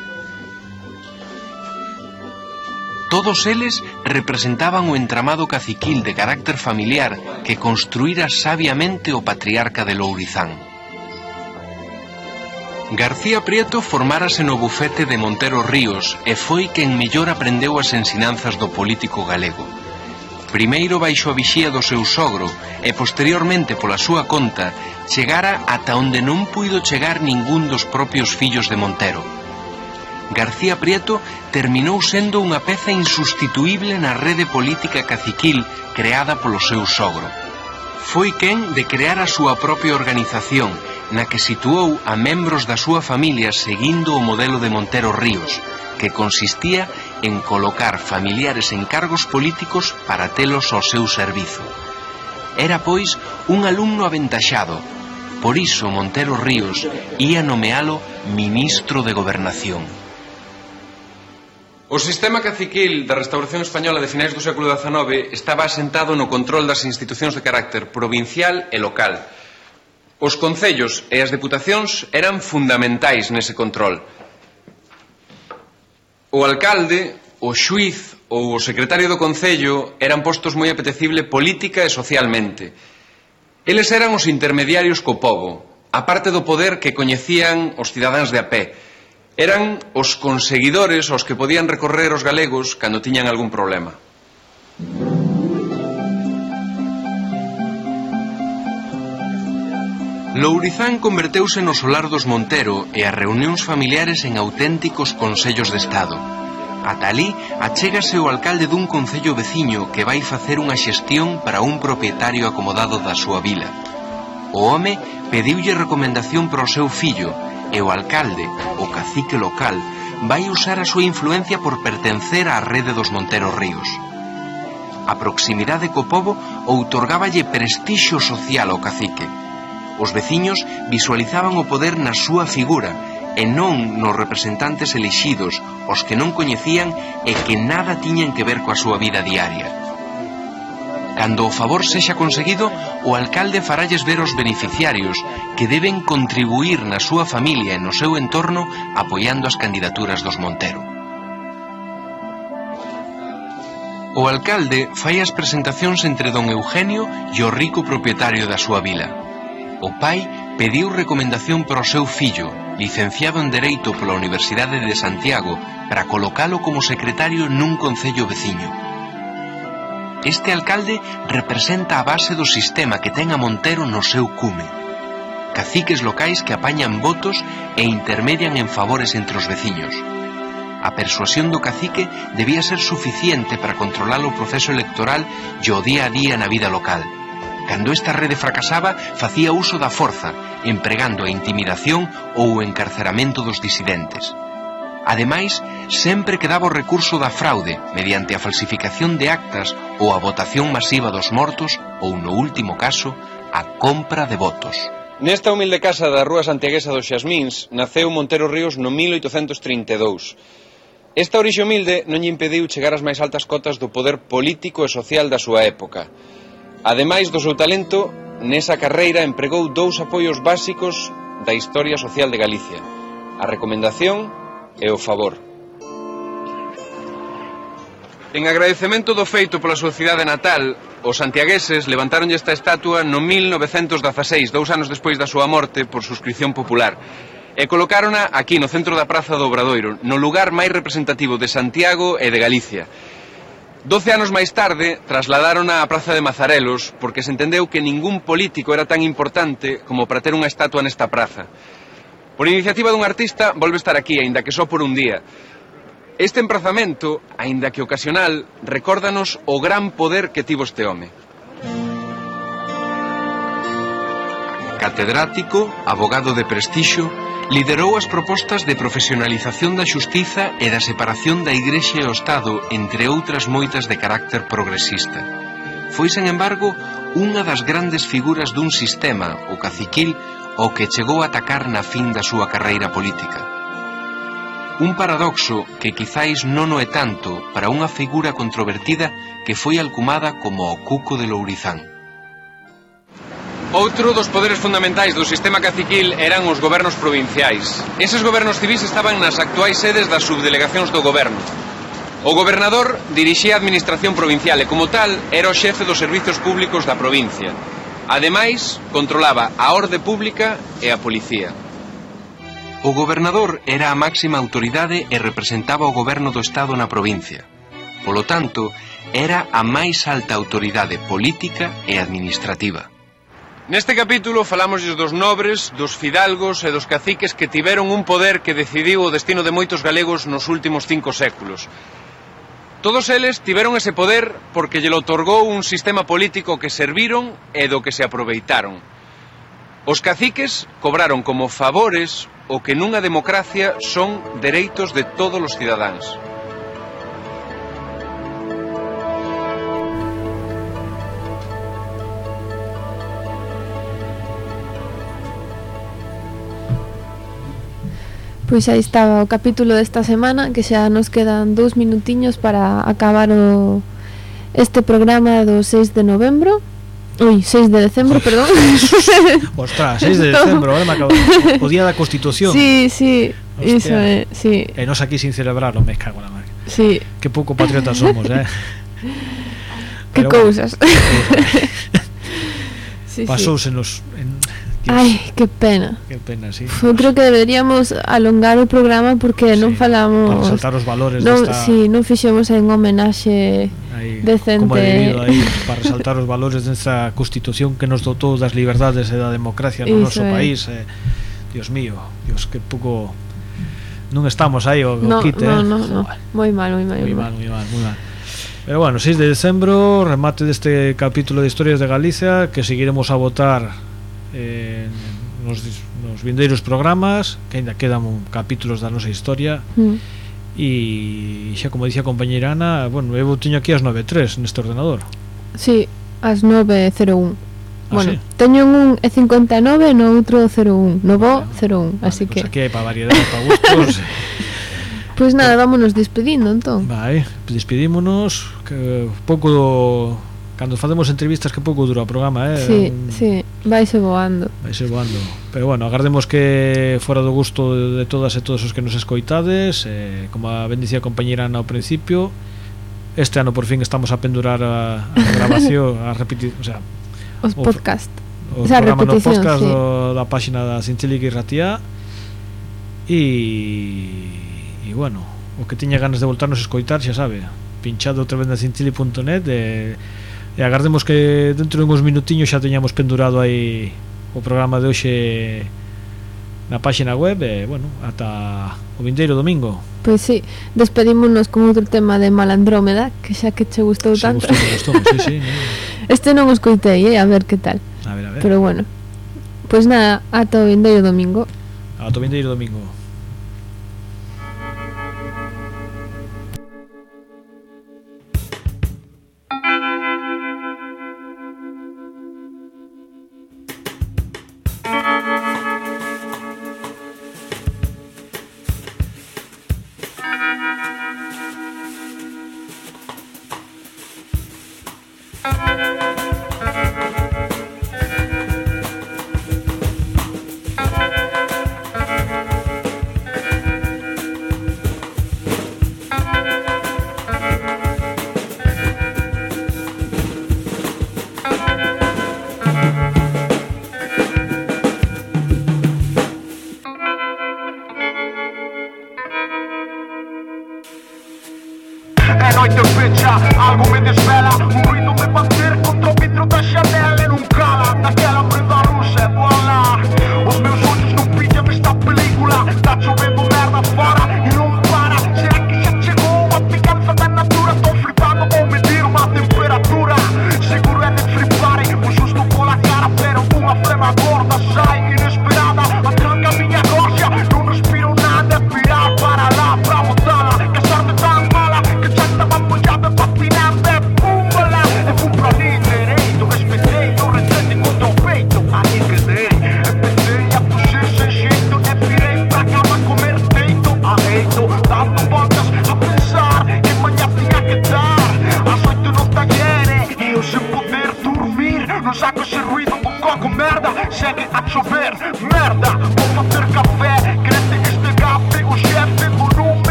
Todos eles representaban o entramado caciquil de carácter familiar que construíra sabiamente o patriarca de Lourizán. García Prieto formárase no bufete de Montero Ríos e foi quen mellor aprendeu as ensinanzas do político galego primeiro baixo a vixía do seu sogro e posteriormente pola súa conta, chegara ata onde non puido chegar ningún dos propios fillos de Montero. García Prieto terminou sendo unha peza insustituíble na rede política caciquil creada polo seu sogro. Foi quen de crear a súa propia organización, na que situou a membros da súa familia seguindo o modelo de Montero Ríos, que consistía en colocar familiares en cargos políticos para telos ao seu servizo. Era, pois, un alumno aventaxado, por iso Montero Ríos ía nomealo ministro de Gobernación. O sistema caciquil da restauración española de finais do século XIX estaba asentado no control das institucións de carácter provincial e local. Os concellos e as deputacións eran fundamentais nese control, O alcalde, o xuiz ou o secretario do Concello eran postos moi apetecible política e socialmente. Eles eran os intermediarios co pobo, a parte do poder que coñecían os cidadáns de a pé. Eran os conseguidores aos que podían recorrer os galegos cando tiñan algún problema. Mm. Lourizán converteuse no solar dos Montero e as reunións familiares en auténticos consellos de Estado. Ata ali achégase o alcalde dun concello veciño que vai facer unha xestión para un propietario acomodado da súa vila. O home pediulle recomendación para o seu fillo e o alcalde, o cacique local, vai usar a súa influencia por pertencer á rede dos Monteros Ríos. A proximidade co povo outorgáballe prestixio social ao cacique – Os veciños visualizaban o poder na súa figura e non nos representantes elixidos, os que non coñecían e que nada tiñan que ver coa súa vida diaria. Cando o favor sexa conseguido, o alcalde faralles ver os beneficiarios que deben contribuir na súa familia e no seu entorno apoiando as candidaturas dos Montero. O alcalde fai as presentacións entre don Eugenio e o rico propietario da súa vila o pai pediu recomendación para o seu fillo, licenciado en Dereito pola Universidade de Santiago, para colocalo como secretario nun concello veciño. Este alcalde representa a base do sistema que ten a Montero no seu cume. Caciques locais que apañan votos e intermedian en favores entre os veciños. A persuasión do cacique debía ser suficiente para controlar o proceso electoral e o día a día na vida local Cando esta rede fracasaba, facía uso da forza, empregando a intimidación ou o encarceramento dos disidentes. Ademais, sempre quedaba o recurso da fraude mediante a falsificación de actas ou a votación masiva dos mortos ou, no último caso, a compra de votos. Nesta humilde casa da Rúa Santiaguesa dos Xasmins naceu Montero Ríos no 1832. Esta orixe humilde non lle impediu chegar ás máis altas cotas do poder político e social da súa época. Ademais do seu talento, nesa carreira empregou dous apoios básicos da historia social de Galicia: a recomendación e o favor. En agradecemento do feito pola súa cidade natal, os santiagueses levantaron esta estatua no 1916, dous anos despois da súa morte por suscripción popular, e colocárona aquí no centro da Praza do Obradoiro, no lugar máis representativo de Santiago e de Galicia. Doce anos máis tarde, trasladaron á Praza de Mazarelos porque se entendeu que ningún político era tan importante como para ter unha estatua nesta praza. Por iniciativa dun artista, volve estar aquí, aínda que só por un día. Este emprazamento, aínda que ocasional, recórdanos o gran poder que tivo este home. Catedrático, abogado de prestixo, Liderou as propostas de profesionalización da xustiza e da separación da Igrexa e o Estado, entre outras moitas de carácter progresista. Foi, sen embargo, unha das grandes figuras dun sistema, o caciquil, o que chegou a atacar na fin da súa carreira política. Un paradoxo que quizáis non o é tanto para unha figura controvertida que foi alcumada como o cuco de Lourizán. Outro dos poderes fundamentais do sistema caciquil eran os gobernos provinciais. Eses gobernos civis estaban nas actuais sedes das subdelegacións do goberno. O gobernador dirixía a administración provincial e, como tal, era o xefe dos servizos públicos da provincia. Ademais, controlaba a orde pública e a policía. O gobernador era a máxima autoridade e representaba o goberno do Estado na provincia. Polo tanto, era a máis alta autoridade política e administrativa. Neste capítulo falamos dos nobres, dos fidalgos e dos caciques que tiveron un poder que decidiu o destino de moitos galegos nos últimos cinco séculos. Todos eles tiveron ese poder porque lle lo otorgou un sistema político que serviron e do que se aproveitaron. Os caciques cobraron como favores o que nunha democracia son dereitos de todos os cidadáns. Pois aí estaba o capítulo desta semana Que xa nos quedan dous minutiños para acabar o este programa do 6 de novembro Ui, 6 de decembro, perdón. Ostras, 6 de decembro, eh, me acabo, o día da Constitución. Sí, sí, Hostia. iso é, sí, E nos aquí sin celebrarlo, me cago na máquina sí. Que pouco patriotas somos, eh Que Pero bueno, cousas sí, sí. Pasousenos en... Dios. Ai, que pena. Que pena, sí. Eu creo que deberíamos alongar o programa porque sí, non falamos para saltar os valores non, desta Si, sí, non fixemos en homenaxe aí, decente. Como vivido aí para resaltar os valores desta Constitución que nos dotou das liberdades e da democracia no Iso noso é. país. Eh. Dios mío, Dios que pouco non estamos aí o, no, o quite. No, no, eh. no, no. Moi mal, moi mal. Moi mal, moi mal, moi mal. Pero bueno, 6 de decembro, remate deste capítulo de Historias de Galicia, que seguiremos a votar eh, nos, nos vindeiros programas que ainda quedan un capítulos da nosa historia. Mm. E xa como dicía a compañeira Ana Bueno, eu teño aquí as 9.3 neste ordenador. Si, sí, as 9.01 ah, Bueno, sí? teño un E59 no outro 01 No bo ah, 01, vale, así pues que Aquí hai para variedade, para gustos. Pois pues nada, vámonos despedindo entón. Vai, despedímonos que, Pouco do Cando facemos entrevistas que pouco dura o programa, eh? Sí, un... sí, vaise voando. Vaise voando. Pero bueno, agardemos que fora do gusto de todas e todos os que nos escoitades, eh, como a bendicía compañera ao principio, este ano por fin estamos a pendurar a, a grabación, a repetir, o sea, os o, podcast. O, o sea, programa no podcast sí. do, da páxina da Sinchelic e Ratia. E, e bueno, o que tiña ganas de voltarnos a escoitar, xa sabe, pinchado outra vez na sinchili.net e eh, E agardemos que dentro de uns minutiños xa teñamos pendurado aí o programa de hoxe na páxina web e, bueno, ata o vindeiro domingo. Pois sí, despedímonos con outro tema de Malandrómeda, que xa que che gustou Se tanto. Gustou, gustou, sí, sí, no. Eh. Este non o escoitei, eh? a ver que tal. A ver, a ver. Pero bueno, pois nada, ata o vindeiro domingo. Ata o vindeiro domingo.